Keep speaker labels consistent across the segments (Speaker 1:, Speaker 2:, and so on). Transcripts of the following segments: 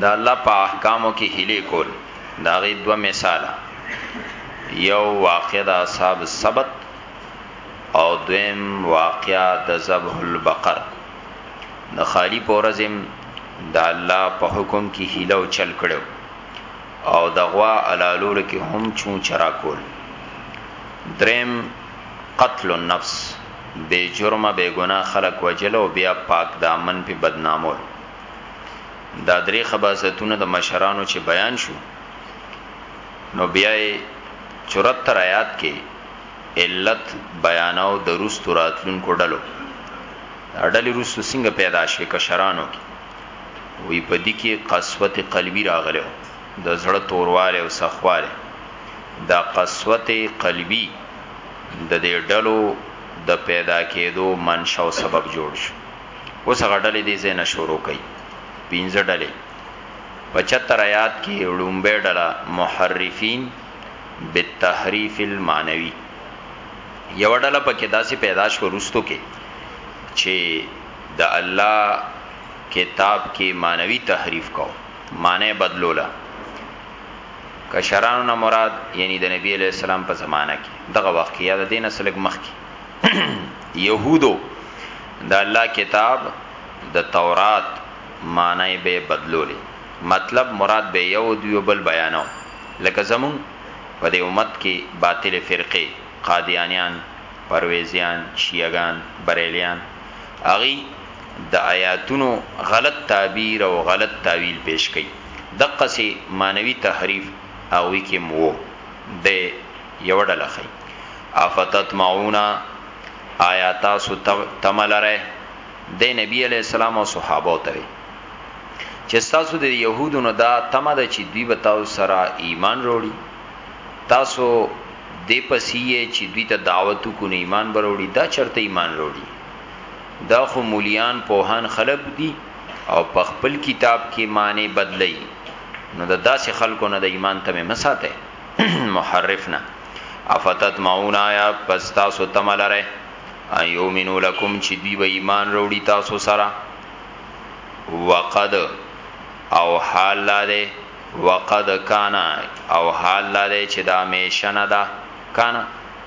Speaker 1: دا الله په احکامو کې هلي کول دا غي دو مثال یو واقع د اصحاب السبت او دویم واقع د ذبح البقر د خالی پورزم د الله په حکم کې هلو چل کړو او د غوا علالور کې هم چون چرا کول دریم قتل النفس بی جرمه بی ګناه خلک وجل او بیا پاک دامن په بدنامول دا درې خباستونه د مشرانو چې بیان شو نو بیا 74 آیات کې علت بیاناو د روستو راتلونکو ډلو ډلې روستو څنګه پیدا شوې کشرانو کې وی په دې کې قسوت قلبي راغلو د زړه تورواله او سخواله دا قسوت قلبی د دې ډلو د پیدا کېدو منشا او سبب جوړ شو اوس هغه ډلې دې زینه شروع کړي پنځه ډلې 75 آیات کې لومبه ډله محرفین بالتحریف المعنوی یو ډله پکې داسې پیدا شو رستو کې چې د الله کتاب کې معنوي تحریف کو معنی بدلوله کشرانو نه مراد یعنی د نبی علی السلام په زمانہ کې دغه وخت کې یا د دین اصلګ مخ کې يهودو د الله کتاب د تورات معنی به بدلولې مطلب مراد به یو دیو بل بیانو لکه زمون په دې امت کې باطل فرقه قادیانیان پرویزیان شیعگان بریلیان اغي د آیاتونو غلط تعبیر او غلط تاویل پیش کوي دقسی معنوي تحریف هغوی کی هم وو دی یوه ډله ښیي افتطمعون آیا تاسو طمع لرئ دی نبی علیه السلام او صحابو ته وي چې ستاسو د یهودو نه دا طمع ده چې دوی به تاسو سره ایمان وروړي تاسو دی پسیه چې دوی ته دعوت کو نه ایمان بروړي دا چرته ایمان وروړي دا خو مولیان پوهان خلک دی او په خپل کتاب کې معنی بدلی نو د داسې خلکو نه د ایمان تمه مساته محرف نه افتت معون آیا پس تاسو تملره ایومنو لکم چې دوی به ایمان وروړي تاسو سره وقد او حال لاله وقد کانا او حال لاله چې دا میشنه ده کانا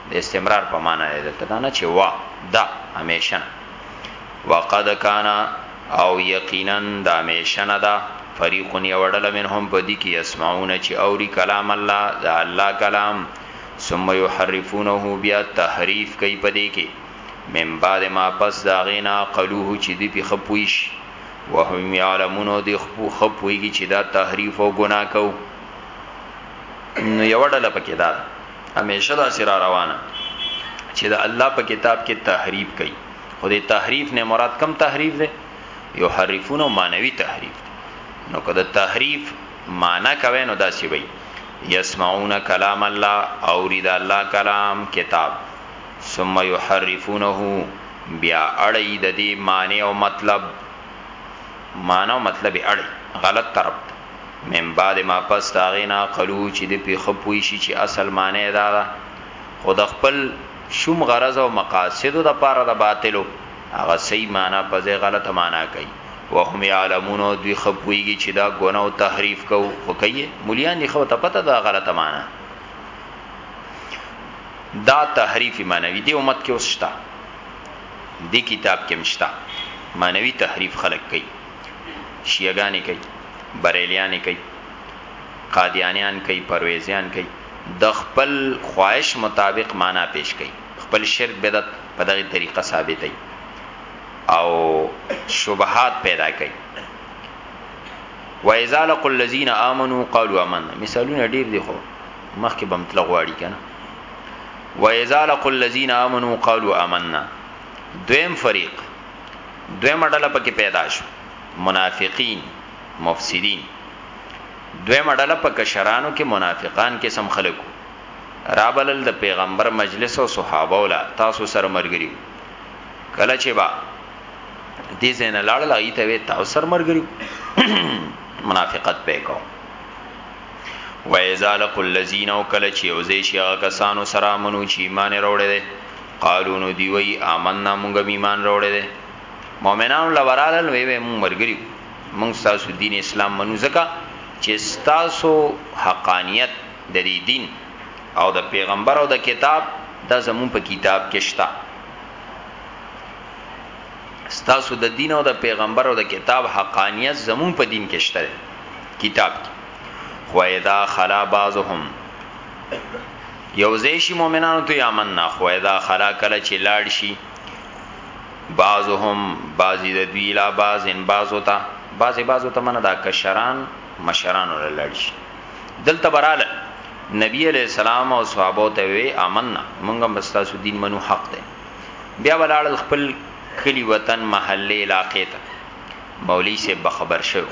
Speaker 1: د استمرار په معنا دی دلته دا نه چې وا دا همیشن وقد کان او یقینا دا همیشن دا فریق یوړل منهم په دې کې اسمعون چې اوري کلام الله دا الله کلام ثم يحرفونه بیا تحریف کوي په دې کې من بعد ما پس دا غینا قلوه چې دې په خپويش وهم يعلمون دې خپو خپويږي چې دا تحریف او ګناه کو نو یوړل پکې دا همیشه دا سره روانه چې د الله په کتاب کې تحریف کوي خو د تحریف نه مراد کم تحریف دی یو حریفون او مانوي تحریف نو کله تحریف معنا کوي نو دا سی وي یسمعون کلام الله او رید الله کلام کتاب ثم یحرفونه بیا اړی د دې معنی او مطلب معنی او مطلب اړی غلط طرف من بعد ما پس داغینا قلو چې د پی خپوی شي چې اصل معنی دا ده خو د خپل شوم غرض او مقاصد د پاره د باطلو هغه صحیح معنی په ځای غلطه معنی کوي وهم یعلمون او دوی خپویږي چې دا ګونه او تحریف کو خو کوي مليان دي خو ته پته دا غلطه معنی دا تحریف معنوي دی امت کې اوسشتا دی کتاب کې مشتا معنوي تحریف خلق کوي شیعه ګانی کوي بریلیان کوي قادیانیان کوي پرویزیان کوي د خپل خواهش مطابق معنا پیش کوي خپل شرک بدعت په دغه طریقه ثابتي او شبهات پیدا کوي واذا لقوا الذين امنوا قالوا آمنا مثالونه ډیر دي خو مخکې بم تلغواړي کنه واذا لقوا الذين امنوا قالوا آمنا دویم فریق دویمه ډله پکې پیدا شو منافقین مفسدین دویمه ډله په کشرانو کې منافقان کې سم خلکو رابلل د پیغمبر مجلس او صحابه ولا تاسو سره مرګري کله چې با دې زین لاړ لا ایته وي تاسو سره مرګري منافقت پې کو وایذالق الذین او کله چې اوځي شي هغه کسانو سره منو چې ایمان وروړي قالو نو دی وی آمنا مونږه ایمان راوړې ده مؤمنانو لورالل وی وی مونږ مرګریو مونږ تاسو دین اسلام منو زکه چې تاسو حقانیت د دې دین او د پیغمبر او د کتاب دا زمون په کتاب کې شته تاسو د دین او د پیغمبر او د کتاب حقانیت زمون په دین کې شته کتاب کې خو اذا خلا بعضهم یو ځای شي مؤمنانو ته یامننا خو ادا خلا کله چې لاړ شي بعضهم بعضی د دوی لا بعضن بعضو ته بعضی بعضو ته منه دا کشران مشران ول لاړ شي دلته براله نبی علیہ السلام او صحابه ته وی امننا مونږه مستاسو دین منو حق ده بیا ولاړ خپل کلی وطن محله علاقې ته مولوی سے بخبر شو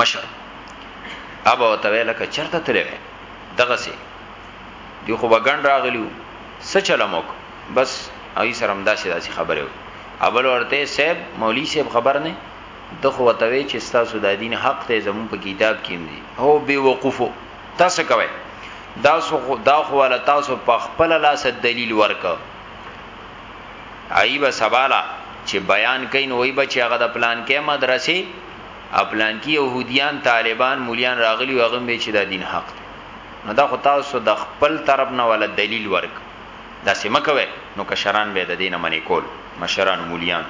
Speaker 1: مشر ابا ته ویل ک چرته تلوي دغه سي دی خو بغن راغلیو څه چلموک بس اوی سره هم داسې داسې خبره وي اول ورته سیب مولوی سیب خبر نه د خو وتوي چې تاسو د دین حق ته زمون په کتاب کې دي هو بي وقفو تاسو کوي دا سو دا خو ول تاسو په خپل لاس دلیل ورک عیب سبالا چې بیان کین وای بچ هغه د پلان کې مدرسې او پلانکی یهودیان طالبان مولیان راغلی او غم به چې دا دین حق دی نو دا خو تاسو د خپل طرف نه ولا دلیل ورک دا سم کوي نو کشران به د دینه منی کول مشران مولیان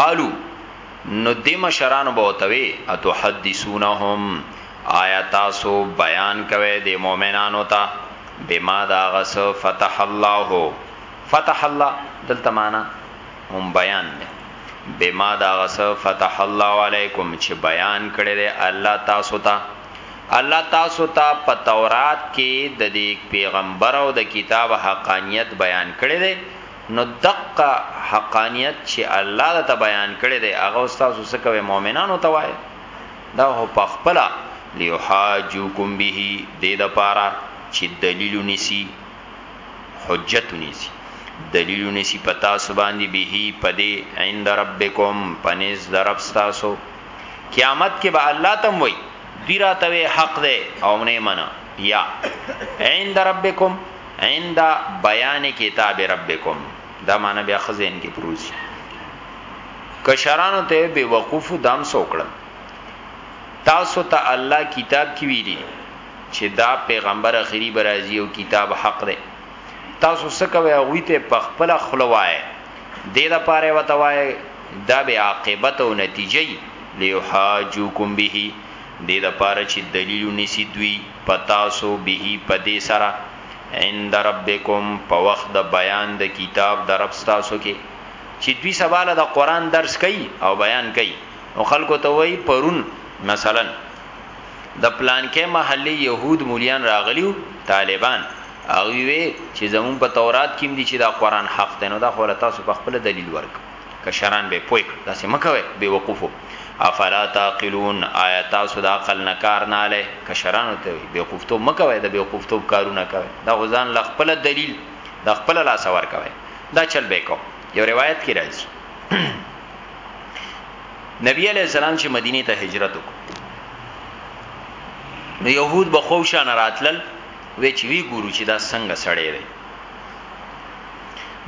Speaker 1: قالو نو د مشران به وتوي اتحدثونهم آیا تاسو بیان کوي د مؤمنانو ته بما دا غس فتح الله فتح الله دلته معنا هم بیان دی بما دا غس فتح الله علیکم چې بیان کړی دی الله تاسو ته الله تاسو ته په تورات کې د دې پیغمبر او د کتاب حقانیت بیان کړی دی نو دقه حقانیت چې الله ته بیان کړی دی هغه استاد اوس کوي مؤمنانو ته وایي دا هو پخپلا لیحاجوکم به دې د پاره چې دلیل نسی حجت نیسی دلیل نیسی پتا سو باندې به پدی عند ربکم پنیز درب تاسو قیامت کې به الله تم وای دی راتوي حق ده او نه منا یا عند ربکم عند بیان کتاب ربکم دا معنی بیا خزین کې پروزی کشرانو ته به وقوف دام سوکړم تاسو ته الله کتاب کې ویلي چه دا پیغمبر اخری به راځی او کتاب حق دی تاسو څه کوی هغوی ته په خپله خوله وایه دې لپاره ورته وایه دا به عاقبت او نتیجه یی لیحاجوکم به دې لپاره چه دلیل ونیسی دوی په تاسو به په دې سره عند ربکم په وخت د بیان د کتاب د رب ستاسو کې چې دوی سباله د قران درس کوي او بیان کوي او خلکو ته وایي پرون مثلا د پلانکې محلي يهود موليان راغليو طالبان او وی چې زمون په تورات کې دي چې دا قران حق دی نو دا خو تاسو په خپل دلیل ورک کشران به پوي دا سم کوي به وقوفو افلا تعقلون آیا تاسو د عقل نه کار نه لای کشران ته به وقوفتو مکوي د به وقوفتو کارونه کوي دا غزان ل خپل دلیل د خپل لاس ور کوي دا چل به کو یو روایت کې راځي نبی علیہ السلام چې مدینه ته هجرت وکړ نو يهود به خوشان راتلل وی چې وی ګورو چې دا څنګه سړی دی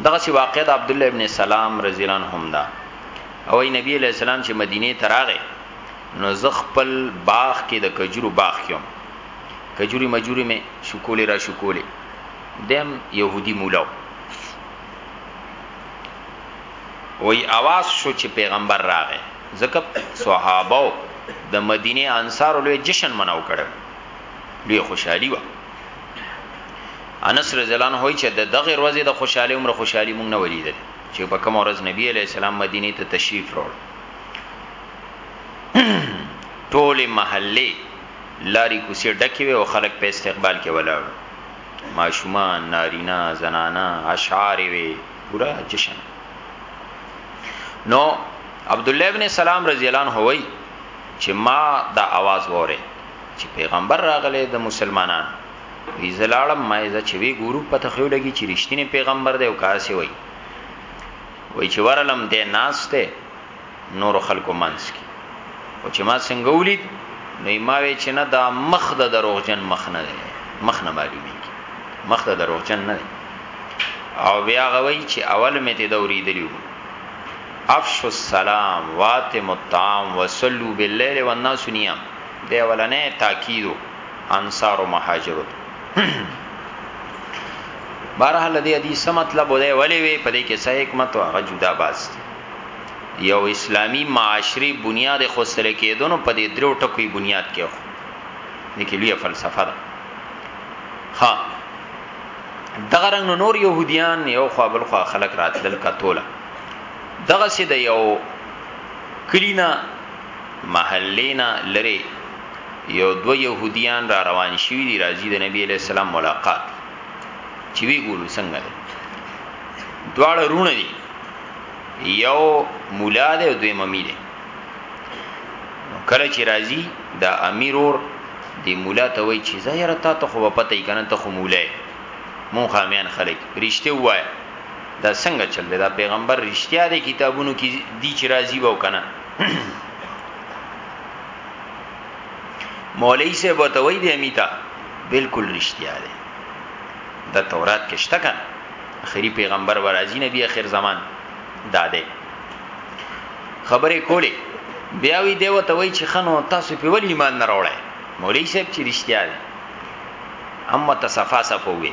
Speaker 1: دغه سی واقع د عبد الله ابن سلام رضی الله عنه دا او ای نبی علیہ السلام چې مدینه ته راغی نو زه خپل باغ کې د کجورو باغ کېم کجوري مجوري مې شکولې را شکولې دیم يهودي مولاو وای اواز شو چې پیغمبر راغې ځکه صحابه د مدینه انصار لوی جشن مناو کړو لوی خوشحالي و انس رضی الله عنه چې د دغه ورځې د خوشحالي عمر خوشحالي مونږ نه ولیدل چې په کوم ورځ نبی علی السلام مدینه ته تشریف راوړ ټول محله لاری کوسي ډکې وي او خلک په استقبال کې ولاړ ماشومان نارینا زنانا اشعار وي پورا جشن نو عبد الله ابن سلام رضی الله عنه وای چې ما دا आवाज وره چې پیغمبر راغله د مسلمانان وی زلاړم ما یې چې وی ګورو پته خو لګی چې رښتینی پیغمبر دی او کاسي وای وای چې ورلم دې ناشته نورو خلکو منځ کې او چې ما څنګه ولید نو ما وی چې نه دا مخ د دروغجن مخ نه دی مخ نه معلومیږي مخ د دروغجن نه دی او بیا غوي چې اول مې ته دوري دیو افش السلام واتم الطعام وصلوا بالليل والناس نيام دی ولنه تاکید انصار او مهاجرو بارحال دې حدیث مطلب ولې وی په دې کې صحیح حکمت او غجودا باز دی یو اسلامی معاشري بنیاد خوستل کېدونو په دې درو ټکوي بنیاد کې خو دکې لویه فلسفه ده ها دغه رنګ نور يهوديان یو خوا بل خوا خلک راتلل کتوله دغه سي د یو کلینا محلینا لري یو دو يهوديان را روان شوي دي راځي د نبی عليه السلام ملاقات چې وی ګورو څنګه دي دواړه رونه دي یو مولا دی او دوی ممی دی کله چې راځي دا امیر اور دی مولا ته وای چې زهره تا ته خو پته یې کنه ته خو مولا یې مون خامیان خلک رښتیا وای دا څنګه چل دی دا پیغمبر رښتیا دی کتابونو کې دی چې راځي وو کنه مولوی سے بتوی دی امیتا بالکل رښتیا دی دا تورات کې شته کنه اخری پیغمبر برازی نبی اخر زمان داده خبره کوله بیا وی دیو ته وای چې خنو تاسو په ول ایمان نه راوړی مولوی صاحب چې رښتیا دی اما تصفا صفوي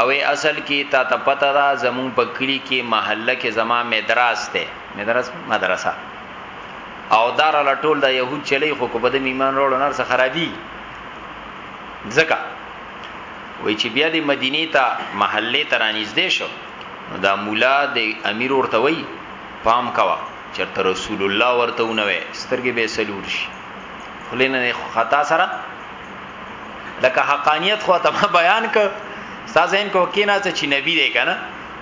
Speaker 1: او اصل کې تا ته پته ده زمون په کلی کې محله کې زما مدرس ته مدرس مدرسه او دار لا ټول د يهود چلی خو کو بده ایمان وروړو نار څه خرابي ځکه وای چې بیا د مدینې ته محلې ته رانږدې شو نو دا مولا د امیر ورته وای پام کوه چرته رسول الله ورته ونوي سترګې به سلور شي خلینه خطا سره لکه حقانیت خو ته بیان ک استاد ان کو کینا ته چې نبی دی کنه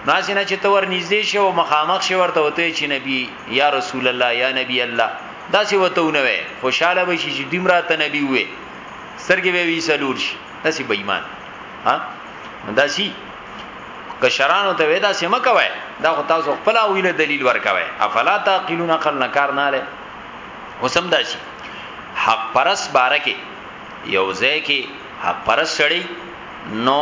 Speaker 1: ناس نه چې تور نږدې شي او مخامخ شي ورته وته چې نبی یا رسول الله یا نبی الله دا سی وته ونوي خوشاله به شي چې دیمرا ته نبی وي سترګې به وی سلور شي داسې بې ایمان ها داسې کشرانو ته ودا سم کوي دا خو تاسو خپل ویله دلیل ورکوي افلا تعقلون عقل نه کار نه لای وسم داسي حق پرس بارکه یو ځکه حق پرس سړی نو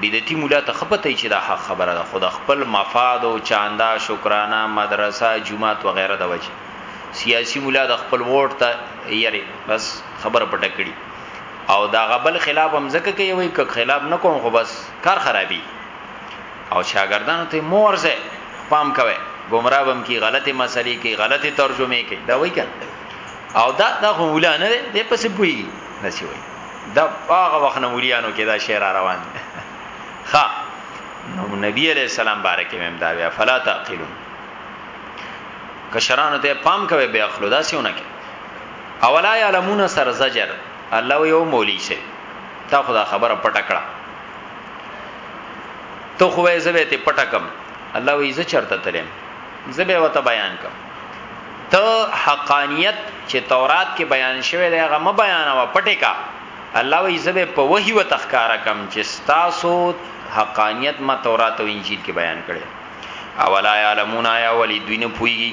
Speaker 1: بدعتي مولا ته خپته چې دا حق خبره ده خود خپل مفاد او چاندا شکرانه مدرسه جمعات وغیرہ د وجه سیاسی مولا د خپل ووټ ته یری بس خبره پټه کړي او دا غبل خلاف هم زکه کوي وي ک خلاف نه کوم خو بس کار خرابي او شاګردانو ته مورزه پام کوي گمراه بم کی غلطه مسلې کی غلطه ترجمه کی دا وای کنه او دا دا خو مولا نه دی د پس پوي نسی وای دا هغه وخت نه مولیانو کې دا شعر روان دی ها نو نبی علیہ السلام بارک مم دا وی فلا تعقلون کشرانو ته پام کوي به اخلو دا سیونه کې اولا یعلمون سر زجر الله یو مولی سه تا خدا خبره پټه کړه تو خو یې زبې ته پټه کم الله وی ز چرته تلم زبې وته بیان کم ته حقانیت چې تورات کې بیان شوی دی هغه م بیان او پټه کا الله وی زبې په وਹੀ و تخکارا کم چې ستاسو حقانیت ما تورات او انجیل کې بیان کړي اولا یعلمون یا ولی دوی نه پويږي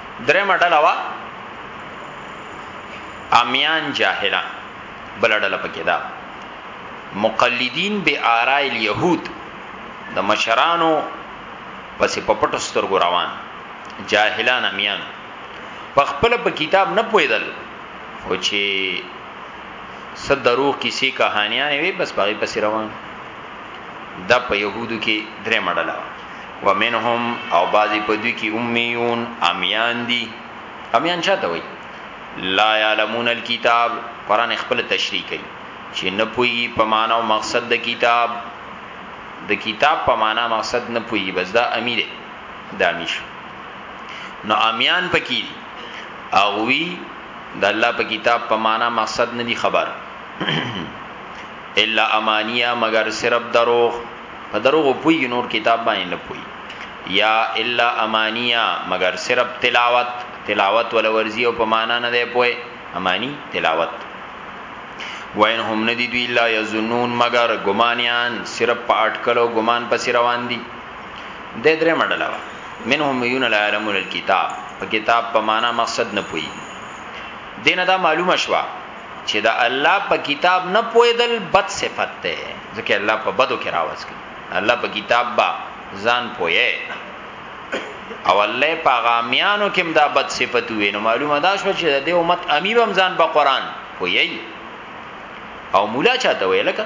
Speaker 1: درېمه ډله وا امیان جاهلان بل ډله پکې دا مقلدین به آراء الیهود د مشرانو پسې په پټو سترګو روان جاهلان امیان په خپل په کتاب نه پویدل او چې صد درو کیسې کہانیاں وي بس باغې پسې روان دا په يهودو کې درې مړلا ومنهم او بعضی په دوی کې امیون امیان دي امیان چاته وي لا يعلمون الكتاب قران خپل تشریح کوي چې نه پوي په معنا او مقصد د کتاب د کتاب په معنا مقصد نه پوي بس دا امیر دامیش نو امیان پکې اغوي د الله په کتاب په معنا مقصد نه دي خبر الا امانیه مگر صرف دروغ په دروغ پویږي نور کتاب باندې نه پوي یا الا امانیه مگر صرف تلاوت تلاوت ول ورزی او په معنا نه دی پوي امانی تلاوت وین هم ندی دوی لا یظنون مگر ګمانیان صرف په اٹکل او ګمان پس روان دي د درې مډلا منهم یون لا علمون الكتاب په کتاب په معنا مقصد نه پوي دینه دا معلومه شوه چه د الله په کتاب نه پوهیدل بد صفت ده ځکه الله په بدو کې راوځ کوي الله په کتاب با ځان پوهه او الله په غامیانو کې دا بد صفت وي نو معلومه دا شو چې د امت امیر هم ځان په قران پوي او مولا چاته ویل کا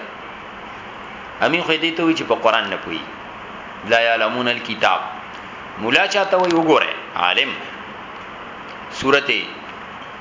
Speaker 1: امین خو دې ته وی چې په قران نه پوي لا یعلمون الكتاب مولا چاته وی وګوره عالم سورته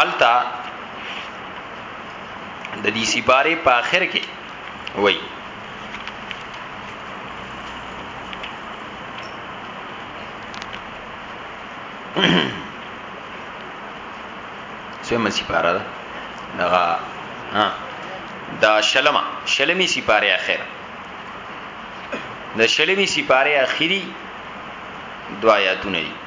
Speaker 1: التا د دې سپاره په اخر کې وای سمه سپاره ده دغه ها دا شلمه شلمی سپاره اخر د شلمی سپاره اخیری دعایاتونه دي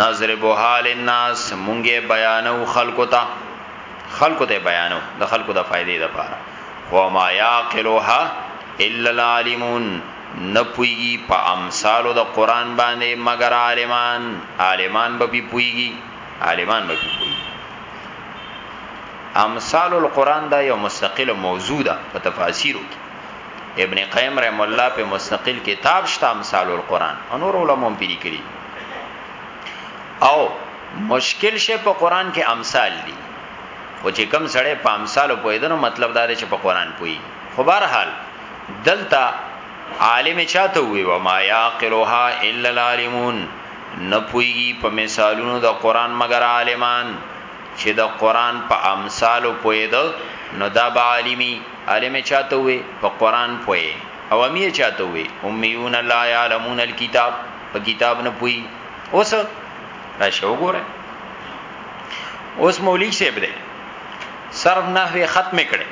Speaker 1: نظربها للناس مونږه بیانو خلقو ته خلقو ته بیانو د خلقو د فائدې لپاره و ما یاقلوها الا العالمون نپویږي په امثالو د قران باندې مگر عالمان عالمان به پی پویږي عالمان به پی پویږي امثال القران دا یو مستقله موضوع ده په تفاسیرو کې ابن قیم رحم الله په مستقل کتاب شته مثال القرآن انور علماء پیری کړی او مشکل شی په قرآن کې امثال دي او چې کم سړی په امثال په دې مطلب دا دی چې په قرآن پوي خو بهر حال دلته عالم چاته وی و ما یاقلها الا العالمون نه پويږي په مثالونو د قران مگر عالمان چې د قران په امثالو پويد نو دا به عالمي عالم چاته وی په قران پوی او امی چاته وی امیون لا یعلمون الكتاب په کتاب نه پوی اوس را شو ګوره اوس مولوی صاحب دی صرف نحوی ختم کړي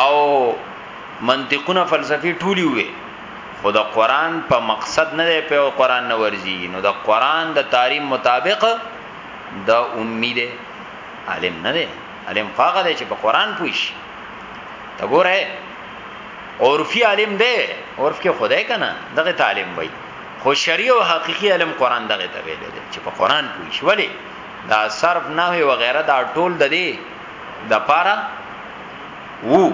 Speaker 1: او منطقونه فلسفي ټولي وي خو د قران په مقصد نه دی په قران نه ورزي نو د قران د تعلیم مطابق د امید عالم نه دی علم خواغه دی چې په قران پوښ ته ګوره عرفي عالم دی عرف کې خدای کنه دغه تعلیم وای خو شریع او حقيقي علم قران دغه ته ویل دي چې په قران پوښ ولی دا صرف نحوی و غیره دا ټول د دې د پاره وو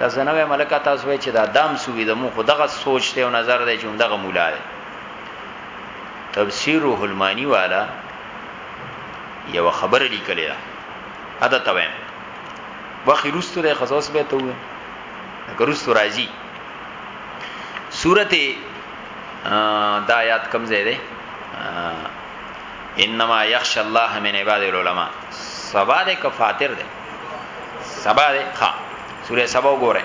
Speaker 1: د زنوې ملکه تاسو وای چې دا دام سوی د مو خدغه سوچ ته او نظر دی چې دغه مولا دی تفسیر الهلمانی والا یو خبر لیکلی دا ادا ته وایم وخت روستو ده خصوص به ته وې ګروستو راځي سورته دا آیات کم ځای ده انما یخش الله من عباد العلماء سبا ده که فاتر ده سبا ده ها سوره سبا وګورئ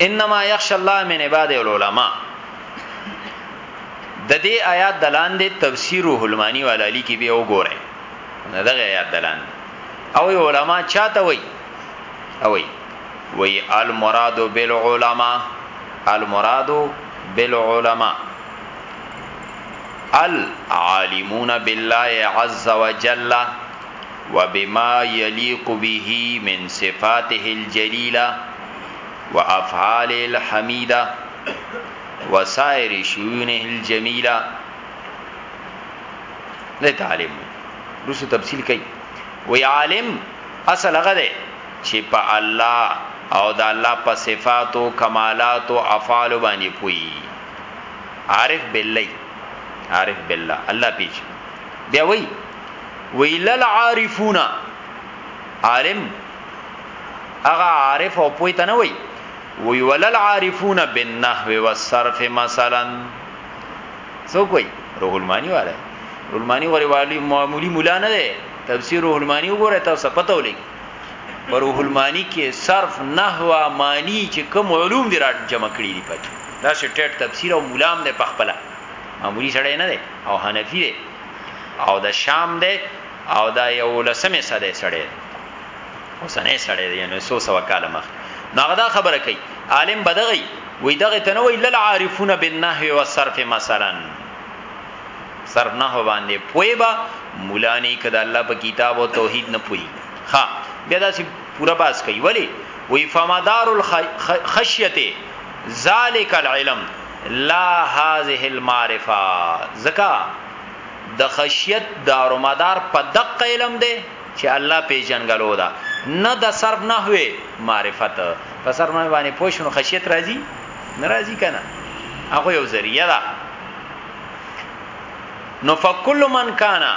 Speaker 1: انما یخش الله من عباد العلماء د دې آیات دلان دې تفسیر الهلمانی والا لیکي به وګوره دغه آیات دلان او علماء چاته وای او وای وی المراد بالعلماء المراد بالعلماء العالمون بالله عز وجل وبما يليق به من صفاته الجليله وافعاله الحميده وسائر شؤونه الجميله د تعلیم رسو تفصیل کوي وی عالم اصل هغه دی چې په الله او د الله په صفات او کمالات او افعال باندې پوي عارف بالله عارف بالله الله پیچ دی وی ویل العارفون عالم اغا عارف او پوی ته نه وی وی ولل عارفون بالنحو والصرف مثلا سو کوئی روح المانی والا روح المانی غری والی معمولی مولا نه ده تفسیر روح المانی وګوره تاسو پته ولګي پر روح المانی کې صرف نحو معنی چې کوم علوم دی را جمع کړی دی پکې دا شټټ تفسیر او مولام نه پخپلا معمولی سړی نه ده او حنفی ده او د شام دی او دا یو لسمه صدې سړی اوسنه سړی دی نو سو سو کال مخ ناغه دا خبره کوي عالم بدغی وی دغه تنوی لل عارفون بالنحو والصرف مثلا صرف نه باندې پوي با مولانی کده الله په کتاب او توحید نه پوي ها بیا دا سی پورا باس کوي ولی وی فمدار الخشیته ذالک العلم لا هذه المعرفه زکا د خشیت دارومدار په دق علم دی چې الله پیژنګلو دا نه د صرف نحوه معرفت په صرف نحوه باندې پوښنو خشیت راځي ناراضي کنه هغه یو ذریعہ ده نو فکل من کانا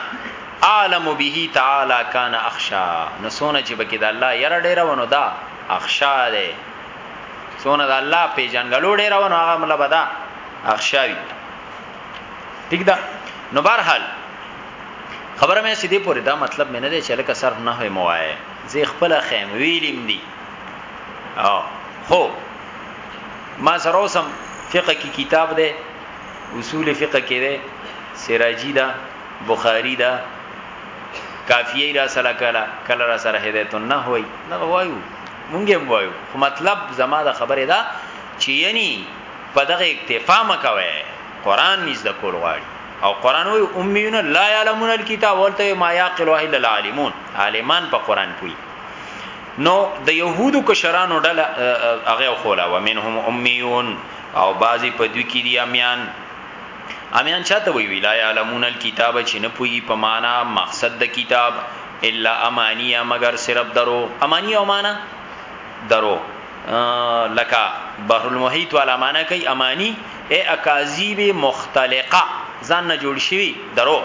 Speaker 1: عالم به تعالی کان اخشا نو سونه چې بکې د الله یره ډیره ونه دا اخشا ده څونه د الله پیژنګلو ډیر ونه هغه مله بدا اخشاوی ٹھیک ده نو بهر حال خبره مې سیدی پوری دا مطلب مې نه دی چې لکه سر نه وي موای زه خپل خیم ویلم دی او خو ما سره اوسم فقہ کی کتاب ده اصول فقہ کې ده سراجی ده بخاری ده کافیه را سره کلا کلا را سره هدایت نه وای نه وایو مونږ هم وایو خو مطلب زما د خبره ده چې یعنی په دغه اکتفا مکوي قران نيز د کول غواړي او قران وی امیون لا یعلمون الكتاب ولته ما یعقل الا العالمون عالمان په قران پوي نو د يهودو کشرانو ډله هغه خوله ومنهم امیون او بعضی په دوی کې دي امیان امیان چاته وی وی لا یعلمون الكتاب چې نه پوي په معنا مقصد د کتاب الا امانیه مگر صرف درو امانیه او معنا درو لکه بحر المحیط والا معنا کوي امانی اے اکاذیب مختلقه ځان نه جوړ شوی درو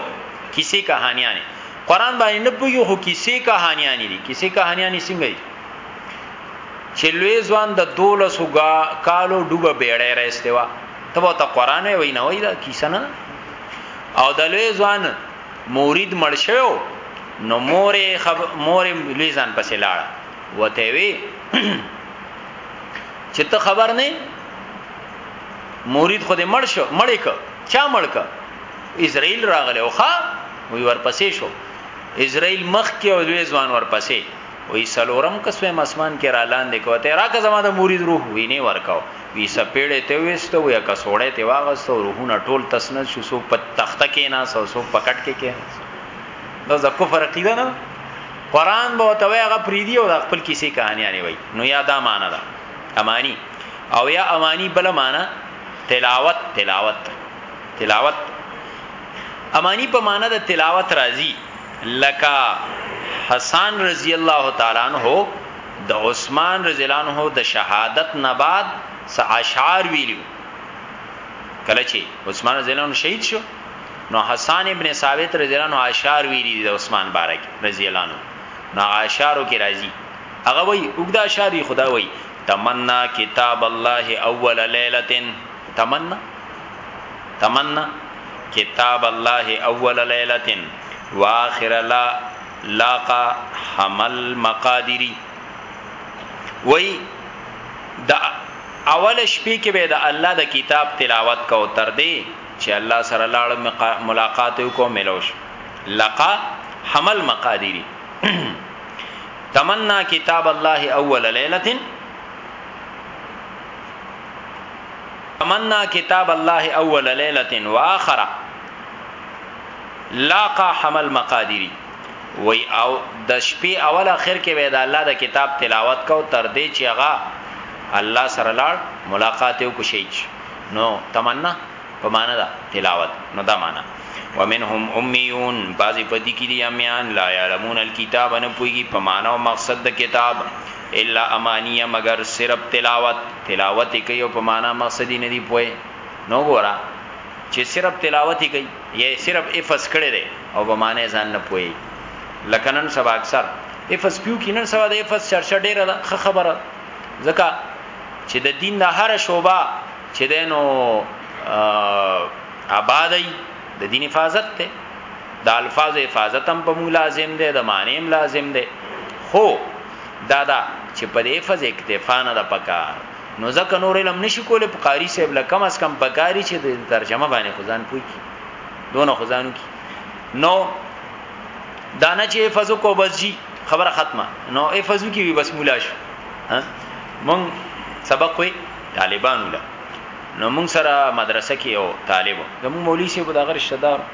Speaker 1: کیسې کہانیاں قرآن باندې نه پوي خو کیسې کہانیاں دي کیسې کہانیاں څنګه دي چې لوی ځوان د 12 کالو ډوبه بیړې راستوا تبو ته قران وی نه وی دا کیسه نه او د لوی ځوان مورید مړشو نو مورې خب مورې لوی ځان پسې لاړه وته وی چې ته خبر نه مورید خو دې مړ شو مړې ک چا مړ ک اسرائیل راغله او ښا وی ورپسې شو اسرائیل مخ کې او لوی ځوان ورپسې وی سلورم کسوې اسمان کې را لاندې کوته راکه زما د مورید روح ویني ورکاو وی سپېړې ته وېسته وی که سوړې ته واغسته او روحونه ټول تسنس شو سو په تخته کې نه سو سو پکټ کې کې دا ز کفر عقیده نه قران به توي هغه پریدي او خپل کیسې کہانیانه وای نو یا دا معنا ده امانی او یا امانی بل معنا تلاوت تلاوت تلاوت امانی په معنا د تلاوت راځي لکه حسان رضی الله تعالی عنه د عثمان رضی الله عنه د شهادت نه بعد س اشعار ویلو کله چې عثمان رضی الله عنه شهید شو نو حسان ابن ثابت رضی الله عنه اشعار ویلي د عثمان بارک رضی الله عنه نو اشعارو کې راځي هغه وی وګدا اشعاری خدا وی تمنا کتاب الله اول ليله تمنا تمنا کتاب الله اول ليله واخر لا لاقا حمل مقادری وای د اول شپې کې به د الله د کتاب تلاوت کو تر دې چې الله سره لاړ ملاقات وکاو ملوش لقا حمل مقادری تمنا کتاب الله اول ليله تمنا کتاب الله اول ليله واخره لاقا حمل مقاديري وی او د شپې اول اخر کې وې د الله د کتاب تلاوت کو تر دې چې هغه الله سره لاړ ملاقات یو کوشي نو تمنا په معنا دا تلاوت نو دا معنا ومنهم امیون بعضی پدی کې دي امیان لا يعلمون الكتاب نه پويږي په معنا او مقصد د کتاب الا امانیه مګر صرف تلاوت تلاوت یې کوي او په معنا مقصد یې نه دی پوه نو ګوره چې صرف تلاوت یې کوي یا صرف افس کړی دی او په معنا ځان نه پوي لکه نن سبا اکثر افس پیو کې نن سبا د افس چرچا ډیره ده خه خبره ځکه چې د دین د هر شوبه چې دینو آبادی د دین حفاظت ته د الفاظ حفاظت هم په مو لازم دی د معنی هم لازم دی خو دا دا چې په دې فز اکتفا نه د پکار نو ځکه نور علم نشي کولای په قاری صاحب له کم از کم پکاري چې د ترجمه باندې خدان پوي دونه خدانو کی نو دانه چې حفظ کو بس جی خبره ختمه نو حفظ کی وی بس مولا شو ها مونږ سبق وی طالبانو له نو مونږ سره مدرسه کې یو طالب زمو مولوی سی په دغه رشتہ دار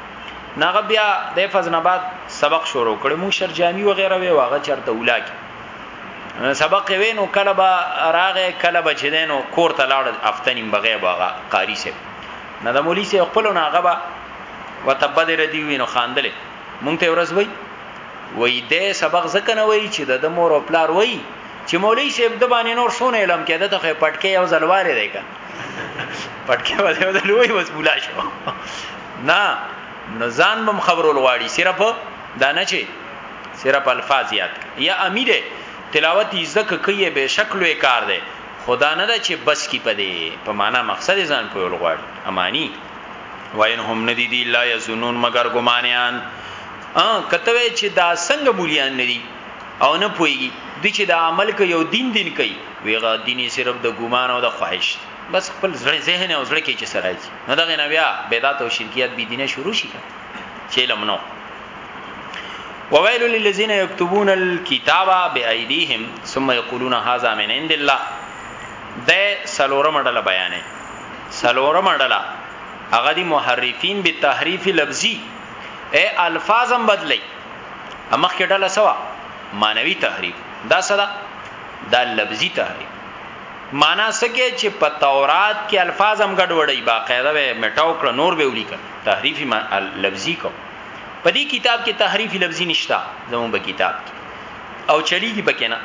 Speaker 1: ناغه بیا د حفظ نه بعد سبق شروع کړ مو شر جامی و غیره وی واغه چرته ولاکی سبق وینو کله با راغه کله به چدنو کور ته لاړ افتنیم بغیر باغه قاری سه نه د مولی سه خپل ناغه با وتبد ردی وینو خاندل مونږ ته ورځ وای وای د سبق زکه نه وای چې د مور او پلار وای چې مولی سه د باندې نور سونه علم کده ته پټکه یو ځلواله دی کنه پټکه وځي وځي لوی وس بولا شو نه نو ځان بم خبرول غواړي صرف دا نه چي صرف الفاظ یاد یا امیره تلاوت یې زکه کوي به شکل وې کار دی خدا نه ده چې بس کی پدې په معنا مقصد ځان پویل غواړي امانی وین هم ندی دی لا یزنون مگر ګمانیان ا کتوې چې دا څنګه مولیان ندی او نه پويږي د چې دا عمل کوي یو دین دین کوي ویغه دیني صرف د ګمان او د خواهش بس خپل زړه ذهن او زړه کې چې سره راځي نو دا غنه بیا بدعت او شرکیات بي دینه شروع شي چې علم نو وویل للذین یكتبون الكتاب بأيديهم ثم يقولون هذا من عند الله د سلورم ډله بیانې سلورم ډله هغه دي محرفین به تحریف لفظي اے الفاظم بدلی امخ کې ډله سوا مانوي تحریف دا صدا دا لفظي تحریف معنا سکه چې په تورات کې الفاظ هم ګډوډي باقاعده به مټاو کړ نور به ولیکل تحریفي لفظي کو په دې کتاب کې تحریفي لفظي نشتا زموږ په کتاب کې او چلیږي پکې نه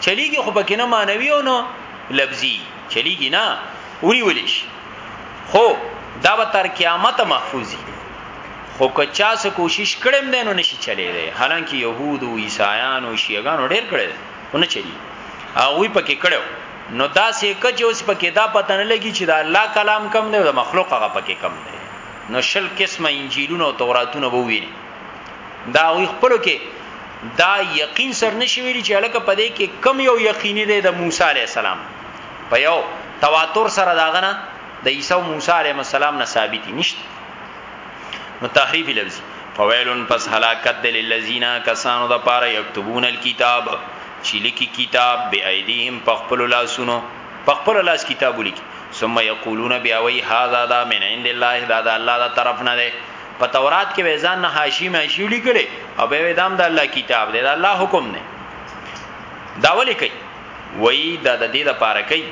Speaker 1: چلیږي خو پکې نه مانوي او نه لفظي چلیږي نه وی ولیش خو دا به تر قیامت محفوظي خو که چا څه کوشش کړم دی نو نشي چلی دی حالانکه يهود او عیسایان او شیعاګان ډېر کړي خو نه چلی هغه په کې کړو نو دا سه کچ اوس په کې دا پته نه لګي چې دا الله کلام کم دی او د مخلوق هغه پکې کم دی نو شل قسمه انجیلونه او توراتونه وو ویني دا وی خپل کې دا یقین سر نشي ویلي چې الکه پدې کې کم یو یقیني دی د موسی علی السلام په یو تواتر سره داغنه د عیسی او موسی علی السلام نه ثابت نشته نو تحریف لفظی فویلن پس هلاکت د للذین کسانو د پاره یكتبون الكتاب چې لیکي کتاب به ایدیهم پخپل لاسونو پخپل لاس کتاب لیکي ثم یقولون بیا وی هاذا دا من عند الله دا د الله د طرف نه ده په تورات کې ویزان نه حاشی ماشی لیکل او به ودام د الله کتاب ده د الله حکم نه دا ولي کوي وای دا د دې لپاره کوي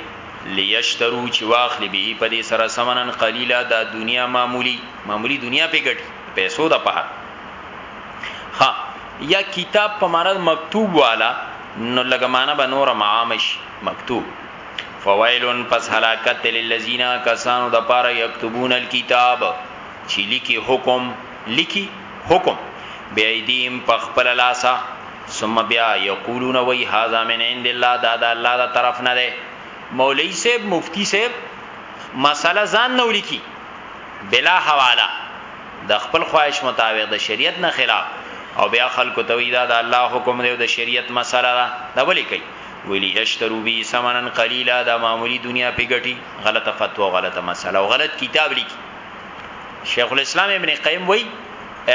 Speaker 1: لیشترو چې واخلي به په دې سره سمنن قلیلا دا دنیا معمولی معمولی دنیا په ګټي پیسو د پاره ها یا کتاب په معنا مکتوب والا نو لګمانه به نور معامش مکتوب فویلن پس هلاکت للذین کسانو د پاره یكتبون الكتاب چې لیکي حکم لیکي حکم بیا ایدیم په خپل لاسه ثم بیا یقولون وی هاذا من عند الله دا د الله د طرف نه ده مولوی صاحب مفتی صاحب مسله ځان نو لیکي بلا حواله د خپل خواهش مطابق د شریعت نه خلاف او بیا خلکو ته وی دا د الله حکم دی او د شریعت مسله ده دا ولي کوي ویلی یشترو بی سمنن قلیلا دا معمولی دنیا پی گٹی غلط فتوا غلط مسئلہ و غلط کتاب لیکی شیخ الاسلام ابن قیم وی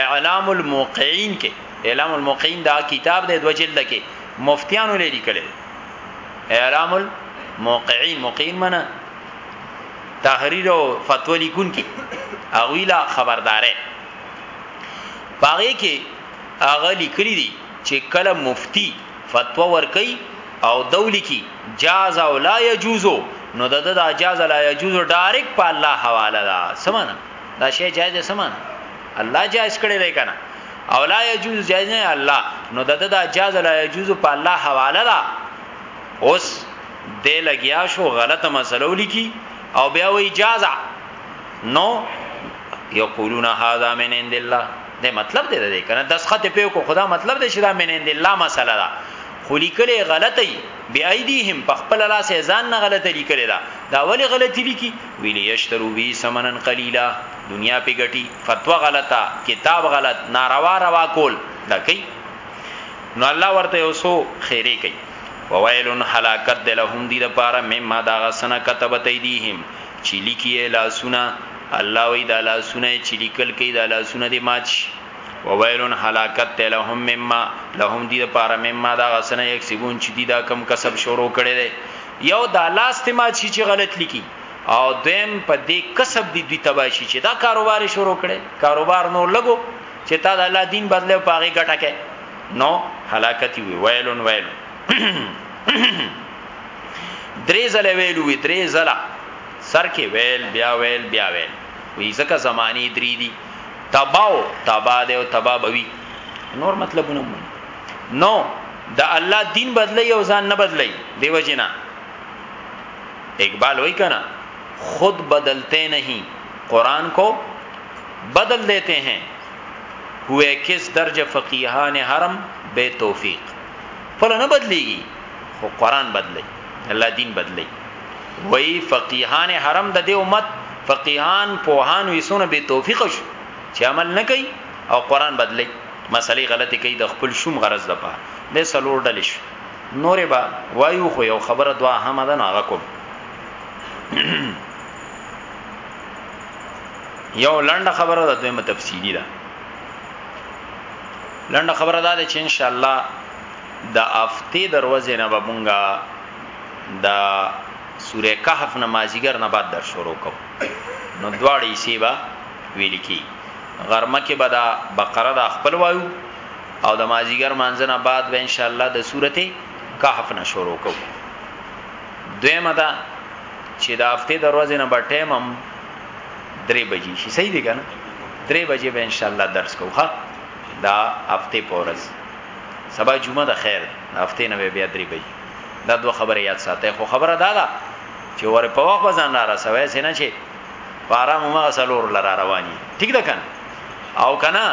Speaker 1: اعلام الموقعین کې اعلام الموقعین دا کتاب دی دو جلد کې مفتیانو لري کړي اعلام الموقعین موقعین معنی تحریر او فتوا لیکون کی اغویلا خبردارې پاره کې اغه لیکلي دي چې کله مفتی فتوا ورکي او دولی کی جاز او لا یجوز نو د د جاز لا یجوز ډایرک په الله حواله ده سمانه دا شی جایز سمانه الله جایز کړی دی کنه او لا يجوز جائز نه الله نو د د جاز لا يجوز په الله حواله ده اوس دې لګیا شو غلطه مسله ولیکي او بیا وی اجازه نو یقولون هذا من عند الله دا مطلب دې ده کنه دسخط په کو خدا مطلب دې شدا من عند الله مسله ده خو لیکلې غلطي بی ایدیهم په خپل لاس ځان نه غلطه لیکلې ده دا ولی غلطی لیکي ویلی یشترو بی سمنن قلیلا دنیا پی ګټی فتوا غلطه کتاب غلط ناروا روا کول دا کوي نو الله ورته اوسو خیره کوي وویلن هلاکت دلهم دی د پاره مما دا غسنه کتبت ایدیهم چې لیکي لاسونه الله وی دا لاسونه چې لیکل کوي دا لاسونه دی ماچ وویلن هلاکت دلهم مما لهم دی د پاره مما دا غسنه یک سیبون چې دی دا کم کسب شروع کړي دی یو دا لاس ته ماچ چې غلط لیکي او دویم په دې کسب دی دوی تباشي چې دا کاروبار شروع کړي کاروبار نور لګو چې تا د الله دین بدله او پاغي ګټه کې نو هلاکت وی ویلون ویل درې زله ویل وی درې زله سر کې ویل بیا ویل بیا ویل وی زکه زمانی درې دی تباو تبا دی او تبا بوي نور مطلبونه مو نو د الله دین بدلی او ځان نه بدلی دیو جنا اقبال وای کنه خود بدلتے نہیں قرآن کو بدل دیتے ہیں ہوئے کس درج فقیحان حرم بے توفیق فلا نه بدلیږي خو قرآن بدلی الله دین بدلی وای فقیحان حرم د دې امت فقیحان پوهان وسونه بے توفیق شو چې عمل نه کوي او قرآن بدلی مسلې غلطي کوي د خپل شوم غرض لپاره د سلور ډلې شو نورې با وایو خو یو خبره دوا هم ده نو هغه کوم یو لنډه خبره ده دویمه تفصیلی ده لنډه خبره ده چې ان شاء الله د افتی دروازې نه به مونږه د سوره کهف نه مازیګر نه بعد در شروع کوم نو دواړې سیبا ویل کی غرمه کې به دا بقره د خپل وایو او د مازیګر مانځنه بعد به ان شاء الله د سورته کهف نه شروع کوو دویمه دا چې د هفته د ورځې نه بټه مم درې بجې شي صحیح دی کنه درې بجې به ان شاء الله درس کوو ها دا هفته پورز سبا جمعه د خیر د هفته نه بیا درې بجې دا دوه خبره یاد ساته خو خبره دا ده چې ور په وخت ځان را رسوي سينه چې پارام ما سلور لرا رواني ٹھیک ده کنه او کنه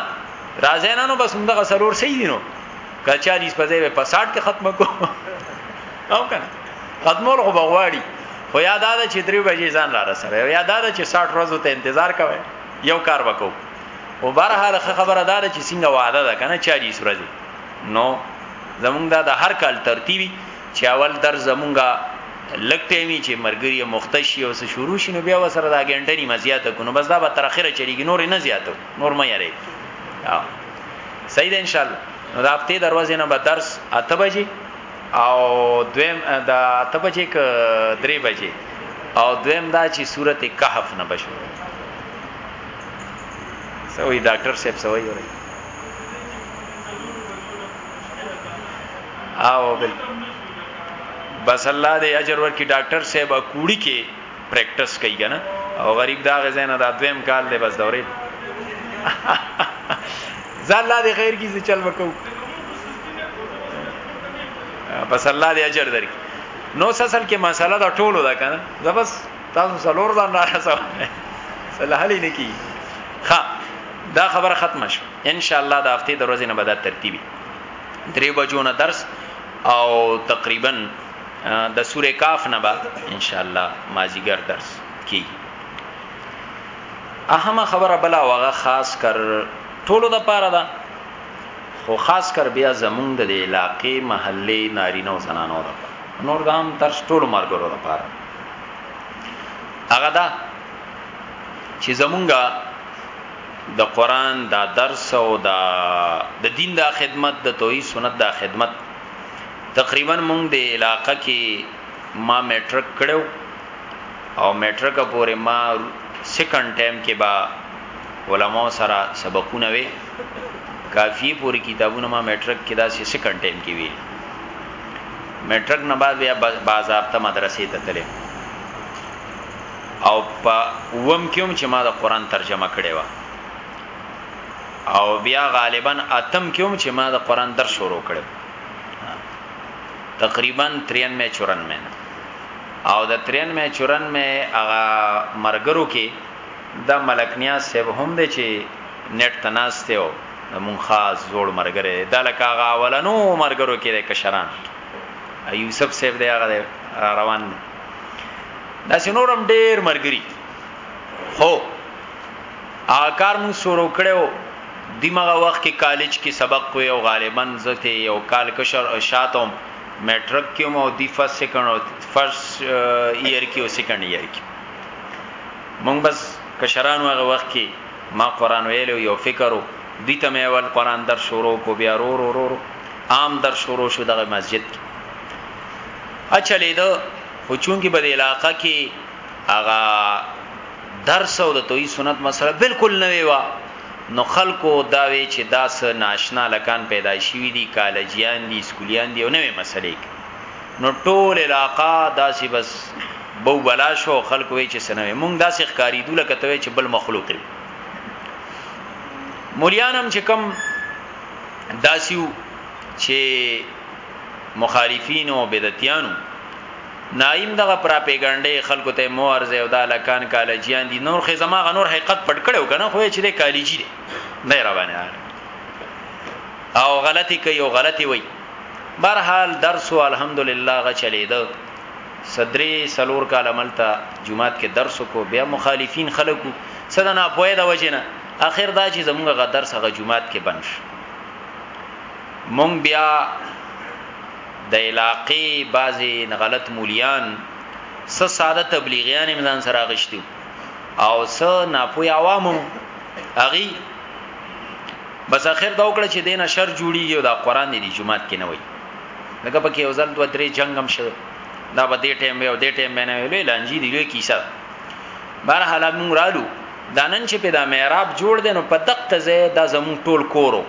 Speaker 1: راځینا نو بس موږ سلور صحیح دي نو کچا دې په ځای په 60 کې ختمه کو او کنه ختمول خو بغواړي خو یاد ده چې درې بجې ځان را رسره یاد ده چې 60 ورځې ته انتظار کوي یو کار وکاو او برحال خبره دار چې څنګه وعده ده کنه 40 ورځې نو زمونږ دا د هر کال ترتیبي چې اول در زمونږه لک ټیمی چې مرګری مختشی او شروع شي نو بیا وسره دا ګنټه نیمه زیاته کو نو بس دا به تر اخره چلیږي نور نه زیاتو نور مې یاري صحیح ده ان شاء الله نو دا هفته دروازه نه به درس اته بجې او دویم دا اته بجې ک درې بجې او دویم دا چې سورته کهف نه بشو سوي ډاکټر صاحب سوي وره او بل بس الله دې اجر ورکړي ډاکټر صاحب کوړی کې پریکټس کوي کنه او غریب دا غزنه دا دویم کال دی بس دورې زاله دې خیر کیږي چل وکاو بس الله دې اجر درکړي نو اصل کې مساله دا ټولو دا کنه زبس تاسو سلور ځان راځه صلاح لې نه کی ها دا خبره ختمه شوه ان شاء الله د هفته د ورځې نه به دا ترتیبي درې بجو نه درس او تقریبا د سوره کاف نه به ان شاء الله مازیګر درس کی اهمه خبره بلا وغه خاص کر ټولو د پاره ده خو خاص کر بیا زمونږ د علاقې محلې نارینه او زنانو ده نور د عام تر ټولو مرګرو ده پاره هغه ده چې زمونږه د قران دا درس او دا د دین دا خدمت د توحید سنت دا خدمت تقریبا مونږ د علاقې کې ما میټرک کړو او میټرک پورې ما سیکنډ ټایم کې با علما سره سبقونه وی کافی پورې کتابونه ما میټرک کې دا سیکنډ ټایم کې وی میټرک نه بعد بیا بازار ته مدرسې ته تلم او په وم کې هم چې ما د قران ترجمه کړې و او بیا غالبا اتم کې هم چې ما د قران درس شروع کړو تقریبا 93 94 او د 93 94 هغه مرګرو کې د ملکنیا صاحب هم دی چې نت تناسته او مون خاص جوړ مرګره د لکه هغه اولنو مرګرو کې د کشران یوسف صاحب دی هغه روان دی دا سينورم ډېر مرګري هو ا کار مون شروع کړو دماغه وخت کې کالج کې سبق وې او غالبا زته یو کال کشر او شاتم میټرک کې مو دی فرست سیکنډ او فرست ایئر کې او سیکنډ ایئر کې مونږ بس کشرانو هغه وخت کې ما قران ویلو یو فکرو دي ته مې اول قران در شروع کو بیا رو رو رو عام در شروع شو دغه مسجد کې اچلې ده خو چونکی په علاقې کې هغه درس او د توحید سنت مسله بالکل نه وی وا نو خلکو دا وی چې دا س ناشنا لکان پیدا شوی دي کالجیان دي سکولیان دي او نوې مسلې نو ټول علاقہ داسې بس بو بلا شو خلکو وی چې سنوي مونږ داسې ښکاری دوله کته وی چې بل مخلوق دی مولیانم چې کم داسیو چې مخالفینو او بدعتیانو نایم دغه پراپیګنډې خلکو ته مو ارزه او دا لکان کالجیان دي نور خې زما غ نور حقیقت پټ کړو کنه خو چې دې کالجی دي نه را باندې او غلطي کوي او غلطي وای برحال درس الحمدلله غ چلیده صدرې سلور کال عملتا جمعات کې درس کو بیا مخالفین خلکو صدنا پوهه د وجنه اخر دا چې زمونږ غ درس غ جمعات کې بنش مونږ بیا د علاقې بعضی غلط مولیان س ساده تبلیغیان امزان سره غشتو او س ناپوی عوامو اغي بس اخر دا وکړه چې دینه شر جوړیږي دا قران دی جمعات کې نه وای لکه پکې یو ځل دوه درې جنگ هم شوه دا به دې ټیم یو دې ټیم باندې ویلې لانجی دی لوی کیسه بهر حال موږ رالو دا نن چې پې دا محراب جوړ دی نو په دقه ځای دا زمون ټول کورو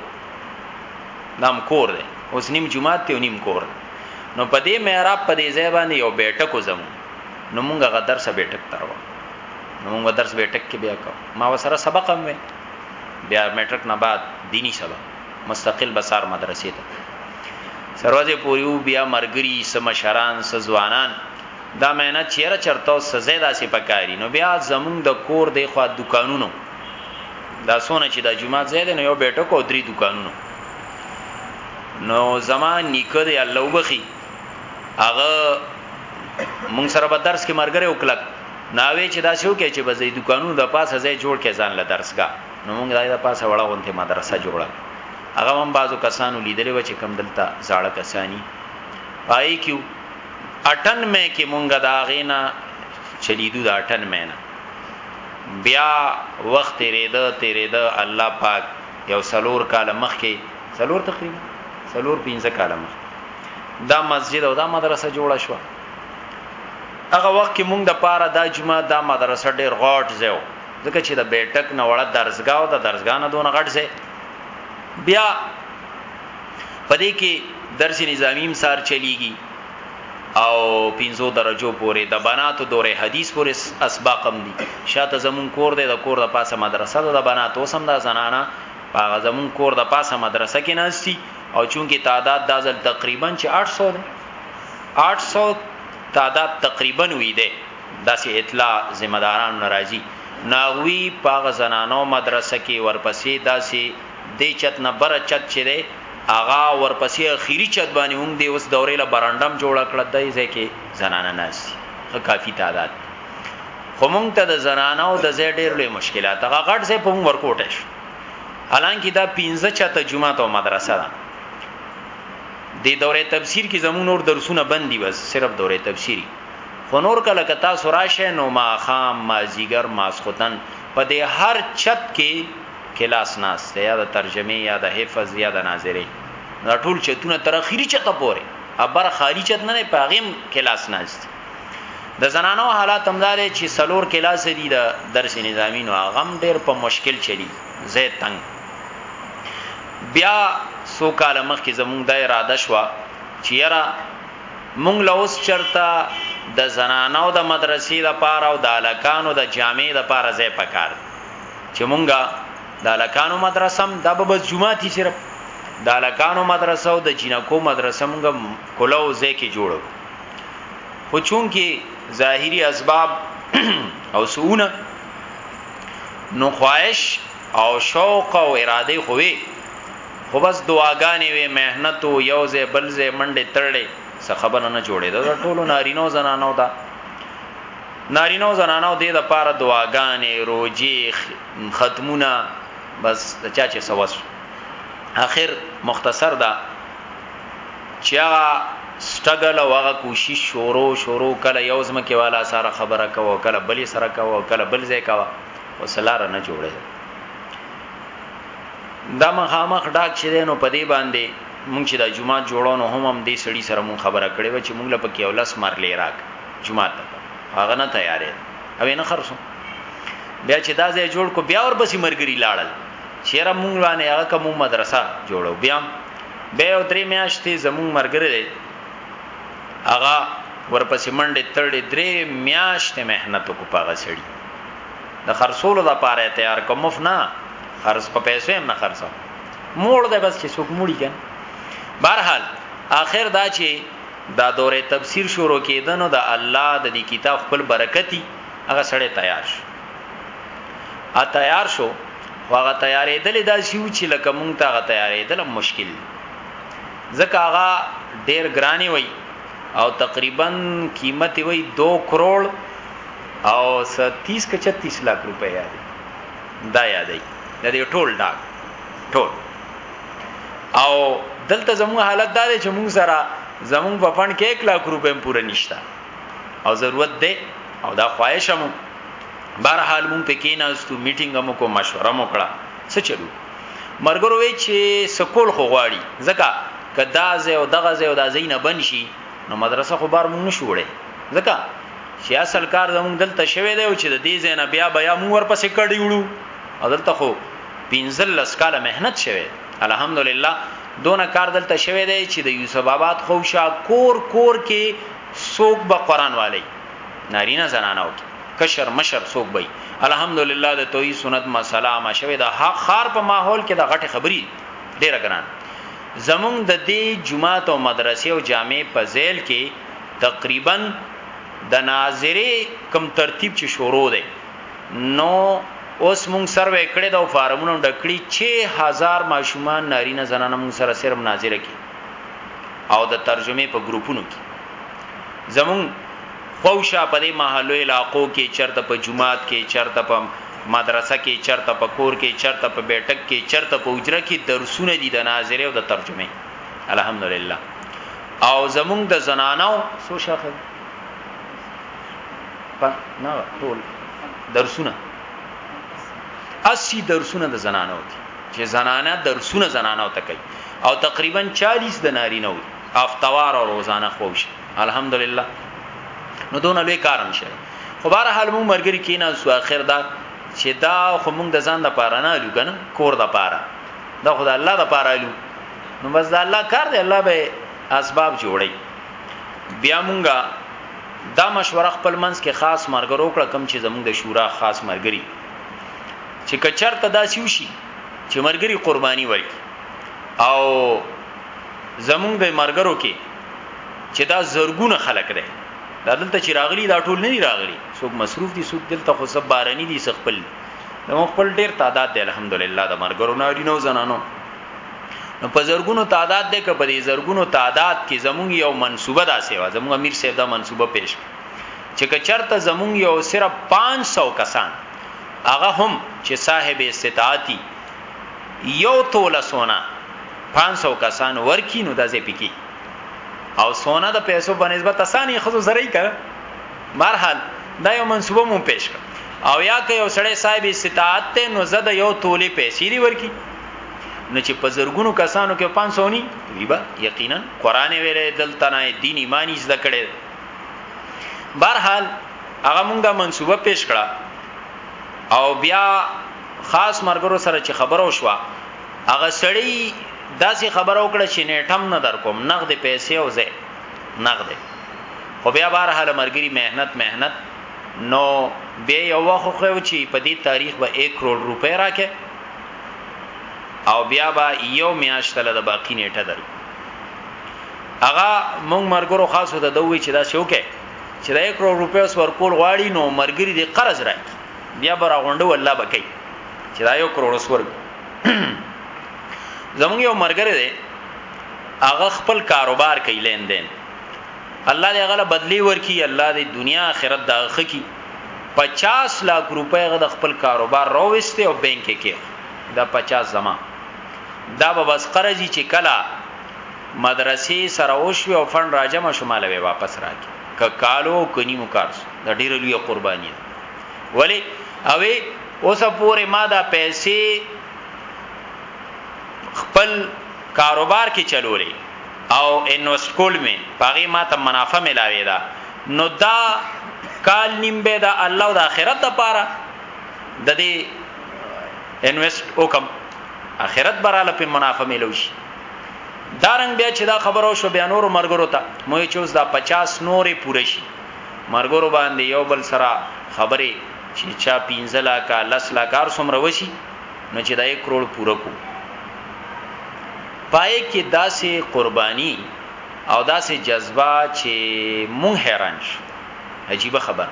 Speaker 1: دام کور دی اوس نیم جماعت ته نیم کور نو په دې محراب په دې ځای باندې یو بیٹک زمو نو مونږه غدر سره بیٹک ترو نو مونږه درس بیٹک کې بیا کو ما وسره سبق هم وې بیا میټرک نه بعد دینی سبق مستقل بسار مدرسې ته سروازه پوریو بیا مرګری سمشران سزوانان دا مینه چیرې چرته او سزا داسې پکاري نو بیا زمونږ د کور د خوا دکانونو دا سونه چې د جمعه ځای دی نو یو بیٹک او درې دکانونو نو زمان نیکه دی الله وبخي هغه مونږ سره به درس کې مرګره وکړه ناوي چې دا شو کې چې بزې دکانونو د پاسه ځای جوړ کې ځان له درسګه نو مونږ دای د پاسه وړه غونته مدرسه جوړه هغه هم بازو کسانو لیدلې و چې کم دلته زاړه کسانی پای کیو اټن مې کې مونږه دا غینا چلیدو دا اټن مې نه بیا وخت ریده تیریده الله پاک یو سلور کال مخکې سلور تقریبا سلور پنځه کال مخکې دا مسجد او دا مدرسه جوړه شو هغه وخت کې مونږ د پاره دا جمعه دا مدرسه ډیر غاټ زو ځکه چې د بیٹک نه وړه درسګاو د درسګانه دون غټ زه بیا پدې کې درس نظامی مسار چلیږي او پنځو درجو پورې د بناتو دورې حدیث پورې اسباق هم دي شاته زمون کور دی د کور د پاسه مدرسه ده د بناتو سم دا زنانا هغه زمون کور د پاسه مدرسه کې ناشتي او چونکی تعداد د ځل تقریبا چې 800 دی 800 تعداد تقریبا وی دی داسې اطلاع ذمہ داران ناراضي ناغوي پاغه زنانو مدرسه کې ورپسې داسې دې چت نه بره چت چې دی هغه ورپسې اخیري چت باندې هم دی اوس دورې له برانډم جوړه کړه دای ځای کې زنانه ناس خو کافي تعداد خو مونږ ته د زنانه او د ځای ډېر لوی مشکلات هغه غټ ځای په مونږ ورکوټه شو حالانکه دا 15 چته جمعه ته مدرسه ده د دوره تفسیر کې زموږ نور درسونه بندي بس صرف دوره تفسیری خو نور کله کتا سراشه نو ما خام ما زیګر ماسختن په دې هر چت کې کلاس ناست دی یا د ترجمې یا د حفظ یا د ناظرې دا ټول چتونه تر اخیری چته پورې ابر خالی چت نه په غیم کلاس ناست د زنانو حالات همدار چې سلور کلاس دي د درس نظامی نو غم ډیر په مشکل چلی زه تنگ بیا سو کال مخ کې زمونږ د اراده شو چې یرا مونږ لوس چرتا د زنانو د مدرسې د پاره او د الکانو د جامع د پاره ځای پکار دی چې مونږه د الکانو مدرسه هم د بابا جمعاتي صرف د الکانو مدرسه او د جنکو مدرسه مونږه کولو ځای کې جوړو خو چون کې ظاهري اسباب او سونه نو خواهش او شوق او اراده خوې خو بس دعاګانې وې مهنت او یوځه بلځه منډه تړلې څه خبره نه جوړې دا ټولو نارینو زنانو دا نارینه او زنانه دې د پاره دعاګانې روجې ختمونه بس د چا چې سوس اخر مختصر دا چې هغه سټګل او هغه کوشش شورو شورو کله یو زم کې والا سره خبره کوو کله بلی سره کوو کله بل ځای کوو وسلار نه جوړه دا مخامخ ډاک چې دینو په دې باندې مونږ چې دا جمعه جوړونو هم هم دې سړی سره مون خبره کړې و چې مونږ له پکې اولس مر لې راک جمعه ته هغه نه تیارې او نه خرڅو بیا چې دا ځای جوړ کو بیا ور پسې مرګري لاړل چیرې مونږ باندې هغه کوم مدرسه جوړو بیا به او درې میاشتې زمون مرګره دی هغه ورپسې منډه تړلې درې میاشتې مهنت کو پاغه سړي د خرصولو د پاره تیار کومف نه خرص په پیسې هم نه خرصو موړ ده بس چې څوک موړي کن بهرحال اخر دا چې دا دوره تفسیر شروع کیده نو د الله د دې کتاب خپل برکتی هغه سړی تیار شو ا تیار شو هغه تیارې دل دا شیو چې لکه مونږ ته هغه تیارې دل مشکل ځکه هغه ډیر ګرانی وای او تقریبا قیمت وای 2 کروڑ او 30 ک 36 لک روپیا دی دا یادای د دې ټول ډاک ټول او دلته زموږ حالت دا دی چې موږ سره زموږ په فند کې 1 لک روپې پوره نشته او ضرورت دی او دا خواهش مو بهرحال مونږ په کې ناستو میټینګ مو کو مشوره مو کړه څه چلو مرګرو وی چې سکول خو غواړي ځکه کدا زه او دغه زه او د زینه بنشي نو مدرسه خو بار مونږ نشو وړي ځکه چې اصل کار زمونږ دلته شوی دی او چې د دې زینه بیا بیا مونږ ورپسې کړی وړو او دلته خو 15 کاله مهنت شوه الحمدلله دونه کار دلته شوه دی چې د یوسف آباد خو شا کور کور کې سوق به قران والی نارینه زنانه او کشر مشر سوق به الحمدلله د توحید سنت مسله ما شوه د حق خار په ماحول کې د غټه خبري ډیره ګران زمونږ د دې جمعات او مدرسې او جامع په ځیل کې تقریبا د ناظری کم ترتیب چې شروع دی نو اوس مونږ سروې کړې دا فارمونو ډکړي 6000 ماشومان نارینه زنانه مونږ سره سره مناظره کی او د ترجمه په ګروپونو کې زمون خوشا په دې محلو علاقو کې چرته په جمعات کې چرته په مدرسه کې چرته په کور کې چرته په بیٹک کې چرته په اجره کې درسونه دي د ناظره او د ترجمه الحمدلله او زمونږ د زنانو سو شاخه په نه ټول درسونه اسی درسونه د زنانو دي چې زنانه درسونه زنانو ته کوي او تقریبا 40 د نارینه وي افتوار او روزانه خوښ الحمدلله نو دون لوی کارم شه خو بهر حال مو مرګري کینا سو اخر دا چې دا خو موږ د ځان د پاره نه لو کنه کور د پاره دا خدای الله د پاره لو نو بس دا الله کار دی الله به اسباب جوړي بیا مونږ دا مشوره خپل منځ کې خاص مرګرو کړه کم چې زمونږ د شورا خاص مرګري چې کچرته داسې وشي چې مرګري قرباني ورکړي او زمونږ د مرګرو کې چې دا زرګونه خلک دی دا دلته چې راغلي دا ټول نه دی راغلي څوک مصروف دي څوک دلته خو سب بارني دي سخپل نو خپل ډیر تعداد دی الحمدلله د مرګرو نه اړینو زنانو نو په زرګونو تعداد ده کپه دي زرګونو تعداد کې زمونږ یو منسوبه دا سیوا زمونږ امیر صاحب دا منسوبه پیش چې کچرته زمونږ یو صرف 500 کسان هغه هم چې صاحب استطاعتي یو توله سونا 500 کسان ورکی نو دازې پکی او سونا د پیسو په نسبت اساني خزو زری کړه مرحل دا یو منسوبه مون پیش کړ او یا که یو سړی صاحب استطاعت ته نو زده یو توله پیسې دی ورکی نو چې په زرګونو کسانو کې 500 ني ویبا یقینا قران ویلې دلته نه دین ایمانی زده کړي بهرحال هغه مونږه منسوبه پیش کړه او بیا خاص مرګرو سره چې خبره وشوه هغه سړی داسې خبره وکړه چې نیټم نه در کوم نقد پیسې او زه نقد خو بیا بهرحال مرګري مهنت مهنت نو بیا یو وخت خو چې په دې تاریخ به 1 کروڑ روپۍ راکې او بیا به یو میاشت له د باقی نیټه درکو هغه مونږ مرګرو خاصو ته دوی چې دا شوکه چې د 1 کروڑ روپیو سور کول غواړي نو مرګري دې قرض راکړي بیا به راغونډو الله بکې چې دا یو کروڑ سور زمونږ یو مرګره دی هغه خپل کاروبار کوي لین دین الله دې هغه بدلی ورکی الله دې دنیا آخرت دا خکی 50 لک روپۍ غد خپل کاروبار رويسته او بانک کې دا 50 زما دا به بس قرضي چې کلا مدرسې سره اوشو او فن راجم شماله به واپس راکې ک کالو کني مو کارس دا ډېر لوی قرباني ولی اوې اوس پورې ما دا پیسې خپل کاروبار کې چلولې او انوست کول می پاغي ما ته منافع ملاوي دا نو دا کال نیم به دا الله او د آخرت لپاره د دې انویسټ وکم آخرت براله په منافع ملو شي دارنګ بیا چې دا خبرو شو بیا نور مرګرو ته مو چې اوس دا 50 نورې پوره شي مرګرو باندې یو بل سره خبرې چې چا 15 لاکه 10 لاکه ار سم روشي نو چې دا 1 کروڑ پوره کو پای کې داسې قرباني او داسې جذبه چې مونږ حیران شو عجیبه خبر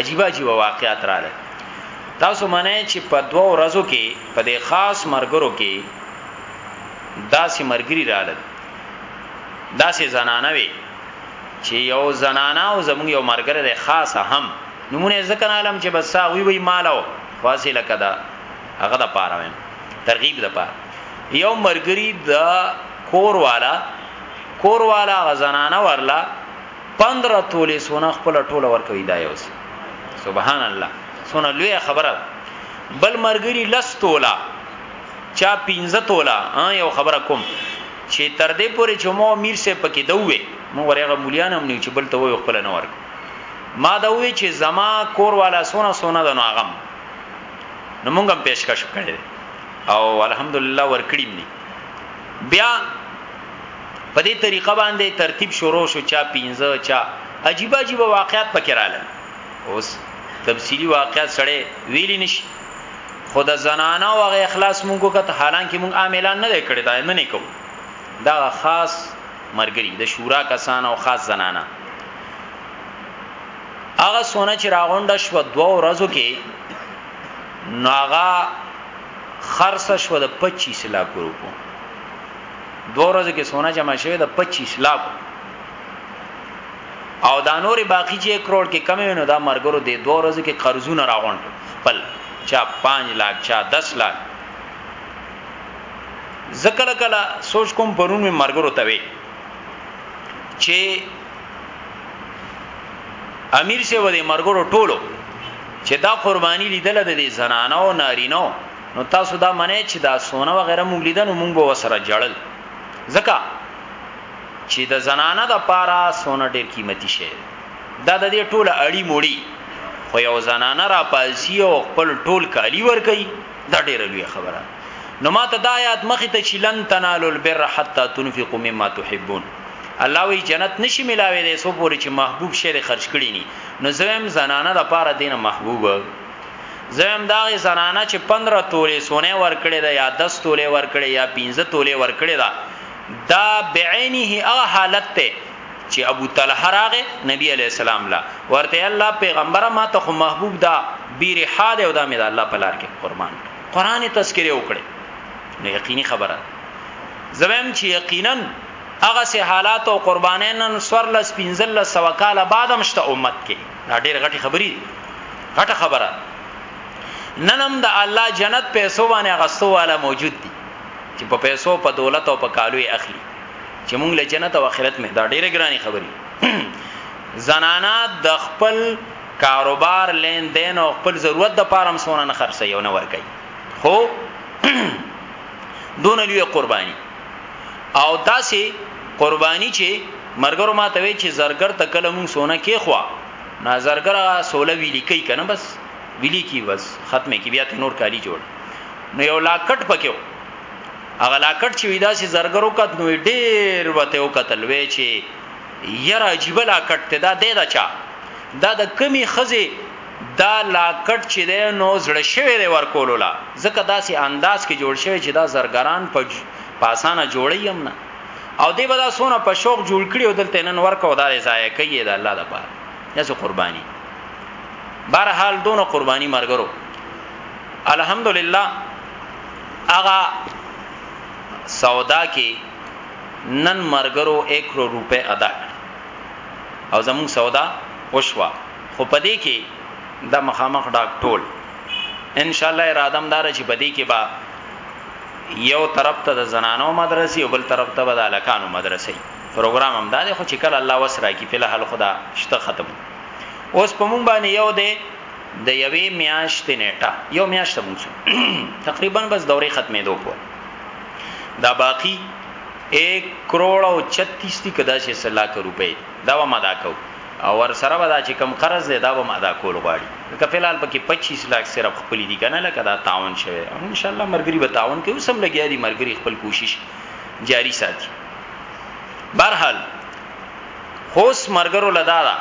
Speaker 1: عجیبه عجیبه واقعات رااله تاسو منئ چې په دوه ورځو کې په دې خاص مرګرو کې داسې مرګري رااله داسې زنانه وي چې یو زنانه او زموږ یو مرګره ده خاصه هم نمونه ذکر عالم چې بس وی وی مالو خاصه لکه دا هغه د پاره ترغیب د پاره یو مرګری د کور والا کور والا غزنانه ورلا 15 تولې سونه خپل ټوله ورکوي دا یو سبحان الله سونه لوی خبره بل مرګری لس تولا چا 15 تولا یو خبره کوم چې تر دې پورې چې مو امیر سه پکې دوه مو ورغه مولیان هم نه چې بل ته وي خپل نه ورک ما دا وی چې زما کور والا سونه سونه د ناغم نو موږ هم پیشکش کړی او الحمدلله ورکړی دی بیا په دې طریقه باندې ترتیب شروع شو چا 15 چا عجیب عجیب واقعات پکې رااله اوس تفصیلی واقعات سره ویلی نشي خود زنانه او غ اخلاص مونږ وکړ حالانکه مونږ عاملان نه کړی دا نه نکوم دا خاص مرګري د شورا کسان او خاص زنانه هغه سونه چې راغونډه شو دوه ورځو کې ناغا خرڅ شو د 25 لک روپو دوه ورځو کې سونه جمع شوه د 25 لک او دا نور باقی چې 1 کروڑ کې کم وینو دا مرګرو د دوه ورځو کې قرضونه راغونډ خپل چا 5 لک چا 10 لک زکل کلا سوچ کوم پرون مرګرو ته وی چې امیر شه ودی مرګرو ټولو چې دا قرباني لیدل د دې زنانه او نارینه نو تاسو دا منئ چې دا سونه وغیرہ مونږ لیدنو مونږ به وسره جړل ځکه چې د زنانه د پاره سونه ډیر قیمتي شی دا د دې ټوله اړی موړي خو یو زنانه را پالسی او خپل ټول کالی ور کوي دا ډیره لوی خبره نو ماته دا آیات مخې ته چې لن تنالو البر حتا تنفقوا مما تحبون الله وی جنت نشي ملاوي دي سو پوری چې محبوب شری خرج کړي ني نو زم زنانه د پاره دینه محبوب زم دا زنانه چې 15 تولې سونه ور کړې ده یا 10 تولې ور کړې یا 15 تولې ور کړې ده دا بعینه هغه حالت ته چې ابو طلحه راغه نبی علی السلام لا ورته الله پیغمبره ما ته خو محبوب دا بیره حاده او دا مې دا الله په لار کې قربان قران تذکره وکړي نو یقیني خبره ده زویم چې یقینا هغه سه حالات او قربانې نن سور لس پنځل لس سو کال بعد هم شته امت کې دا ډېر غټي خبري غټه خبره نن هم د الله جنت پیسو باندې غستو والا موجود دي چې په پیسو په دولت او په کالوي اخلي چې مونږ له جنت او آخرت مې دا ډېر ګراني خبري زنانا د خپل کاروبار لین دین او خپل ضرورت د پاره هم سونه نه خرڅي او نه ور کوي خو دون لوی قرباني او داسې قرباني چې مرګرو ما ته وی چې زرګر ته کله مون سونه کې خوا نه زرګر سوله ویلی کوي کنه بس ویلی کی بس ختمه کی بیا ته نور کالی جوړ نو یو لاکټ پکې هغه لاکټ چې ویدا سي زرګرو کت نو ډیر وته او قتل وی چې یرا جیبل اکټ ته دا دی دا چا دا د کمی خزه دا لاکټ چې دی نو زړه شوی دی ورکولو لا ځکه داسې انداز کې جوړ شوی چې دا زرګران په پاسانه جوړی هم نه او دی به دا سونه په شوق جوړ کړي او دلته نن ورکو دا ضایع کوي دا الله د پاره یسو قرباني بهر حال دونو قرباني مرګرو الحمدلله اغا سودا کې نن مرګرو 1 کروڑ روپے ادا او زمون سودا وشوا خو په دې کې د مخامخ ډاکټول ان شاء الله اراده مدار چې په دې کې با یو طرف ته د زنانو مدرسې او بل طرف ته د الکانو مدرسې پروګرام هم دا دی خو چې کله الله وسره کی په لحال خدا شته ختم اوس په مونږ باندې یو دی د یوې میاشتې نیټه یو میاشت مونږ تقریبا بس دورې ختمې دوه په دا باقی 1 کروڑ او 36 تی کدا شي سلاک روپے دا و مدا کو او ورسره به دا چې کم قرض دی دا به ما دا کول غواړي که فلال پکې 25 لک صرف خپل دي کنه لکه دا تعاون شوی او ان شاء الله مرګري به تعاون کوي سم لګیا دي مرګري خپل کوشش جاری ساتي برحال خوس مرګرو لدا دا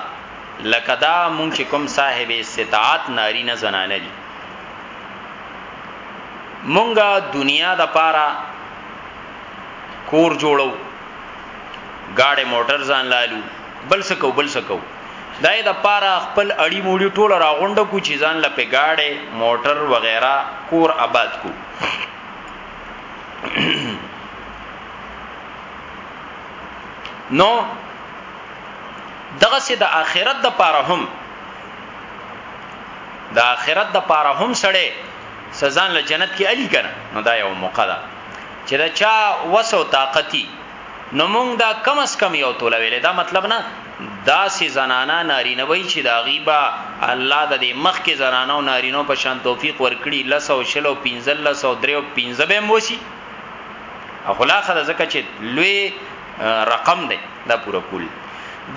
Speaker 1: لکه دا مونږ چې کوم صاحب استطاعت ناری نه زنانه دي مونږه دنیا د پاره کور جوړو گاډي موټر ځان لالو بل سکو بل سکو دای د پاره خپل اړی موړي ټول راغونډه کو چې ځان لپه گاډي موټر وغیرہ کور آباد کو نو دغه سي د آخرت د پاره هم د آخرت د پاره هم سړی سزان له جنت کې الی کړه نو دا یو موقع ده چې د چا وس او طاقتي نو موږ دا کم اس کم یو توله ویلې دا مطلب نه دا سي زنانا نارینه وای چې دا غیبا الله د دې مخ کې زنانا او نارینه په شان توفیق ورکړي لس او شل او پنځل لس او درې او پنځه به موسی اخلا خره زکه چې لوی رقم دی دا پوره کول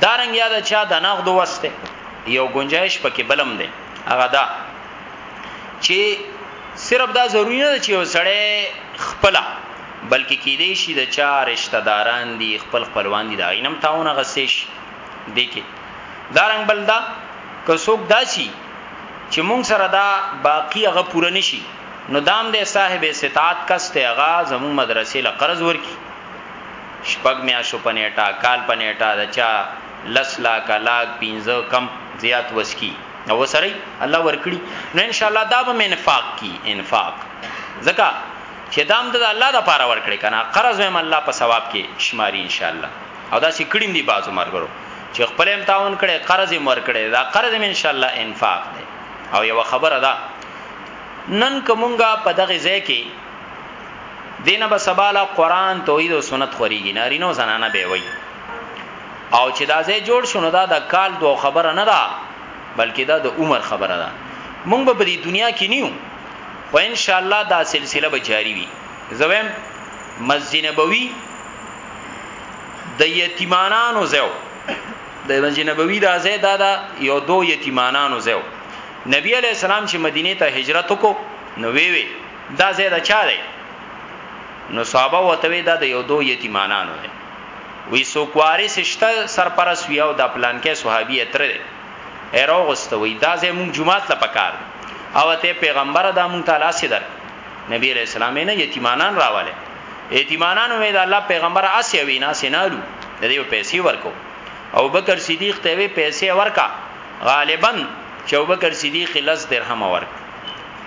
Speaker 1: دارنګ یاد چا د نغد وسته یو گنجائش پکې بلم دی هغه دا چې صرف دا ضروری نه چې وسړی خپل بلکې کې دې شي د چا رشتہ داران دي خپل خپلوان دي دا غینم تاونه غسیش دي کې دارنګ بلدا که څوک داسي چې مونږ سره دا باقی هغه پوره نشي نو دام دې صاحب استطاعت کس ته هغه زمو مدرسې له قرض ورکی شپږ میا شو پنیټا کال پنیټا دچا لس لا کلاک پینځه کم زیات وسکی او وسري الله ورکړي نو ان شاء الله دا به انفاق کی انفاق زکه چې دام د الله د پاره ورکړي کنه قرض هم الله په ثواب کې شماري ان شاء الله او دا چې کړیم دي بازو مرګرو چې خپل هم تعاون کړي قرض هم ورکړي دا قرض هم ان شاء الله انفاق دی او یو خبره ده نن کومګه په دغه ځای کې دینه به سباله قران توحید او سنت خوريږي نارینه او زنانه به وایي او چې دا ځای جوړ شونه دا د کال دوه خبره نه ده بلکې دا د عمر خبره ده مونږ به په دې دنیا کې نیو خو ان شاء الله دا سلسله به جاری وي زویم مسجد نبوي د یتیمانانو زو د مسجد نبوي دا ځای دا, دا یو دو یتیمانانو زو نبی علی السلام چې مدینه ته هجرت وکړو نو وی وی دا ځای دا چا دی نو صحابه وتوی دا د یو دو یتیمانانو دی وی سوک وارث شته سرپرست وی او دا پلانکی صحابی تره دی ای راوغسته وی دا ځای مونږ جماعت له پکار او ته پیغمبر دا مونږ ته لاس در نبی علیہ السلام نه یتیمانان راواله یتیمانان مې دا الله پیغمبر اسی وی نه سینالو د دې پیسې ورکو او بکر صدیق ته وی پیسې ورکا غالبا چې بکر صدیق لز درهم ورک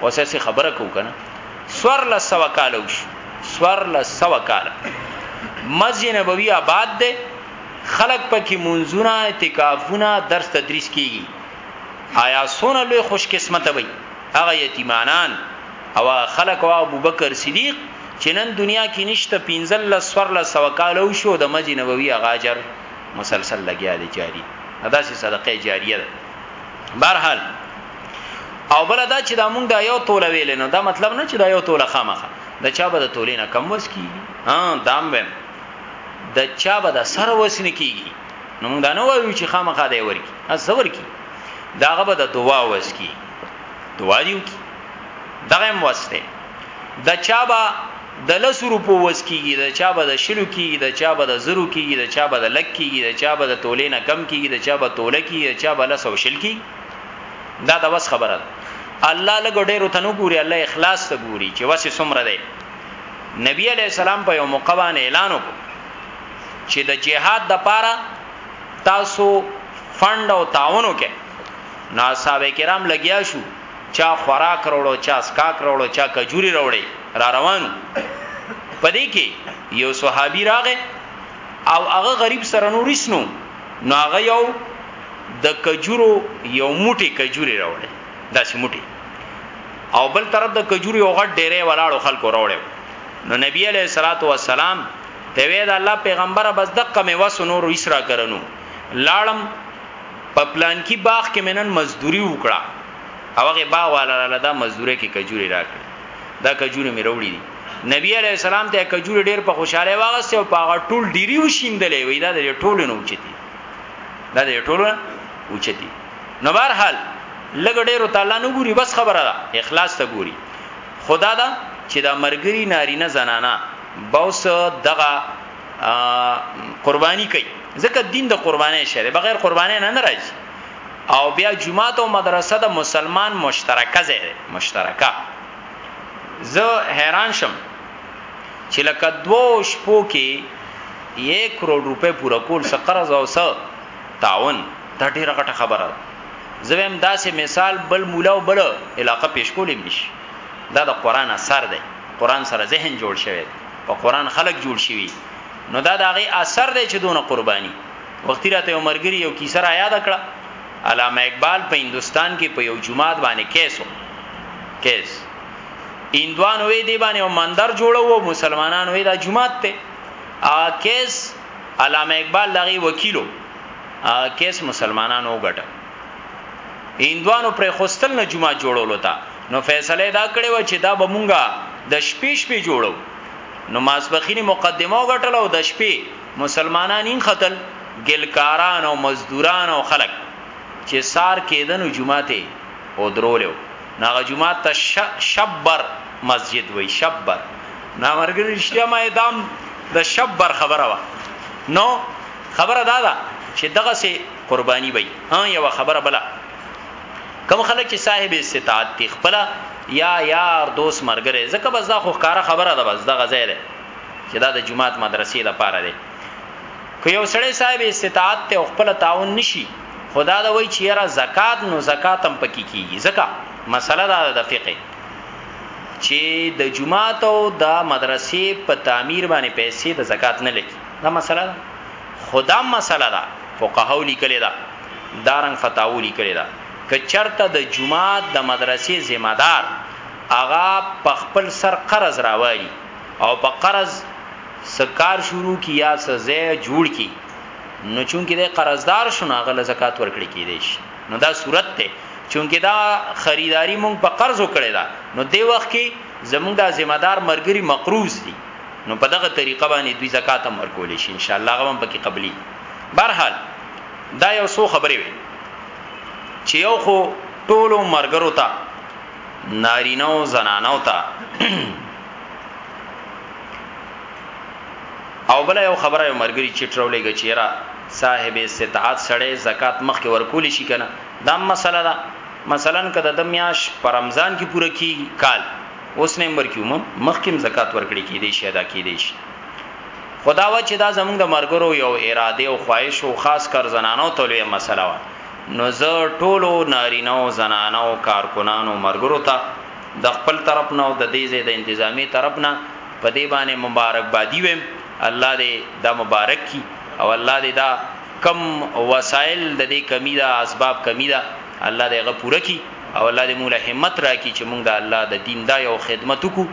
Speaker 1: اوسه خبره کو کنه څوارلس سوه کاله وشو څوارلس سوه کاله مسجد نبوي آباد ده خلق پکې منځونه اعتکافونه درس تدریس کیږي آیا سونه لوی خوش قسمت وي هغه یتیمانان او خلق او ابوبکر صدیق چې نن دنیا کې نشته 15 سورل سوکالو شو د مسجد نبوي غاجر مسلسل لګیا دی جاری ادا سي صدقه جاریه ده بهرحال او بل دا چې دا مونږ دا یو توله ویل نه دا مطلب نه چې دا یو توله خامخه د چا به د تولې نه کم وس کی ها دام ویم د چا به د سر وس نه کیږي نو موږ دا نه وایو چې خامخا دی ورکی از زور کی داغه به د دعا وس کی دعا دیو کی دغه واسطه د چا به د لس روپو وس کیږي د چا به د شلو کیږي د چا به د زرو کیږي د چا به د لک کیږي د چا به د تولې نه کم کیږي د چا به توله کیږي د چا به لس او شل کیږي دا د وس خبره ده الله لګو ډیرو تنو ګوري الله اخلاص ته ګوري چې وسه سمره ده نبی علی السلام په یو موقع باندې اعلان وکړ چې د جهاد د پاره تاسو فند او تعاون وکړئ نو اصحاب کرام لګیا شو چا خوراک وروړو چا سکاک وروړو چا کجوري وروړي را روانو پدې کې یو صحابي راغې او هغه غریب سره نو رښنو نو هغه یو د کجورو یو موټی کجوري راوړې داسې موټی او بل طرف د کجورو یو غټ ډیره ولاړو خلکو راوړې نو نبی علیہ الصلوۃ والسلام ته وی دا الله پیغمبره بس دقه می وس نور اسرا کرنو لاړم په پلان کې باغ کې منن مزدوري وکړه او هغه باغ والا لاله دا مزدوري کې کجوري راکړه دا کجوري مې وروړي دي نبی عليه السلام ته کجوري ډېر په خوشاله واغسته او په هغه ټول ډيري وشیندلې وې دا د ټولو نه اوچتي دا د ټولو اوچتي نو بهر حال لګ ډیرو تعالی نه ګوري بس خبره ده اخلاص ته ګوري خدا دا چې دا مرګري نارینه زنانا بوس دغه قرباني کوي ځکه دین د قرباني شری بغیر قرباني نه ناراضي او بیا جمعه او مدرسه د مسلمان مشترکه ځای مشترکه زه حیران شم چې لکه دوو شپو کې یې کروڑ روپے پورا کول څه قرض او څه تعاون دا ډیره غټه خبره ده زویم داسې مثال بل مولا او بل علاقه پیش کولم نشي دا د قران اثر دی قران سره ذهن جوړ شوی په قران خلق جوړ شوی نو دا د هغه اثر دی چې دونه قرباني وختي راته عمرګری یو کیسه را یاد کړه علامه اقبال په هندستان کې په یو جمعات باندې کیسو کیس هندوان وې دی باندې او مندر جوړو مسلمانان وې دا جمعات ته ا کیس علامه اقبال لغي وکیلو ا کیس مسلمانانو وګټه هندوانو پر خوستل نه جمعه جوړولو تا نو فیصله دا کړې و چې دا به مونږه د شپې شپې جوړو نو ماسبخینی مقدمه وګټل او د شپې مسلمانان یې قتل ګلکاران او مزدوران او خلک چې سار کېدنو جمعه ته او درولو نو هغه جومات ته ش شبر مسجد وای شبر نا مرګ رښتیا ما ادم د شبر خبره وا نو خبره دا ده چې دغه سي قرباني وای ها یو خبره بلا کم خلک چې صاحب استطاعت دي خپل یا یار دوست مرګره زکه بس دا خو کار خبره ده بس دغه ځای ده چې دا د جماعت مدرسې لپاره ده که یو سړی صاحب استطاعت ته خپل تعاون نشي خدا دا وای چې یاره زکات نو زکات هم پکې کیږي زکه مسله دا د فقې چې د جمعات او د مدرسې په تعمیر باندې پیسې د زکات نه لګي دا مسله ده خدا مسله ده فقهاو لیکل ده دارنګ فتاو لیکل ده که چرته د جمعات د مدرسې ذمہ دار اغا په خپل سر قرض راوړي او په قرض سکار شروع کی یا سزه جوړ کی نو چونکی د قرضدار شونه غل زکات ورکړي کیدیش نو دا صورت ته چونکی دا خریداری مونږ په قرض وکړی دا نو دی وخت کې زمونږ د ذمہ دار مرګري مقروض دي نو په دغه طریقه باندې دوی زکات هم ورکول شي ان شاء الله غوم پکې قبلي برحال دا یو څو خبرې وي چې یو خو ټولو مرګرو ته نارینه او زنانو ته او بل یو خبره یو مرګري چټرولې غچیرا صاحب استطاعت سړې زکات مخ کې ورکول شي کنه دا مسله ده مثلا کده د میاش پر رمضان کې پوره کی کال اوس نه مر کیوم مخ کې زکات ورکړي کې دي شي ادا کې دي شي خداوا چې دا زمونږ د مرګرو یو اراده او خواهش او خاص کر زنانو ته لوی مسله وه نو زه ټولو نارینه او زنانه او کارکنانو ملګرو ته د خپل طرف نه او د دې ځای د انتظامیې طرف نه په دې باندې مبارکبادي وایم، الله دې دا مبارک کړي او الله دې دا کوم وسایل د دې کمي ده، اسباب کمي ده، الله دې هغه پوره کړي او الله دې موږ له همت راکړي چې موږ د الله د دین دا یو خدمت وکړو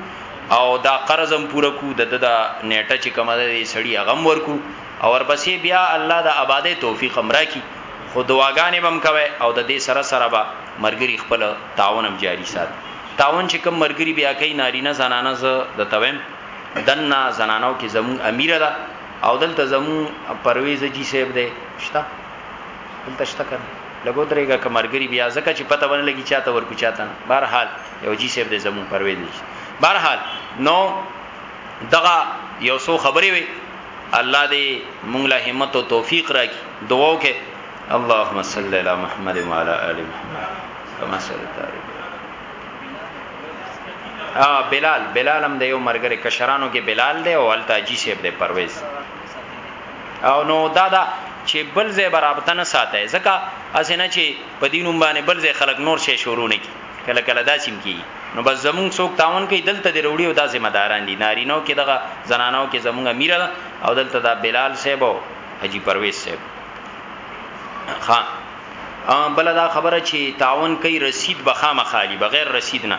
Speaker 1: او دا قرض هم پوره کړو، د ده دا نېټه چې کومه ده دې سړي هغه هم ورکړو. او ورپسې بیا الله د ابادۍ توفیق هم راکړي، خو دعاګانې به هم کوئ او د دې سره سره به ملګري خپل تعاون هم جاري ساتي، تعاون چې کوم ملګري بیا کوي نارینه زنانه زه درته وایم دننه زنانو کې زموږ امیره ده او دلته زموږ پرویز جي صاحب دی شته دلته شته کنه لګو درېګه که ملګري بیا ځکه چې پته ونه لګي چاته ورکو چاته نه بهرحال یو جی صاحب دې زمون پروي دي بهرحال نو دغه یو څو خبرې وي الله دی مونږ له همت او توفیق راکړي دعا وکړي اللهم صل علی محمد وعلى ال محمد کما صلیت علی ها بلال بلال هم د یو مرګره کشرانو کې بلال دی او التاجی صاحب دی پرویز او نو دادا چې بل ځای برابر نه ساته ځکه اسنه چې په دینوم باندې بل ځای خلک نور شي شروع نه کی کله کله داسیم کی نو بس زمون څوک تاون کوي دلته دی وروړي او دا ذمہ داران دي نارینو کې دغه زنانو کې زمونږ امیر او دلته دا بلال صاحب او حجی پرویز صاحب ها بل دا خبره چې تاون کوي رسید بخامه خالی بغیر رسید نه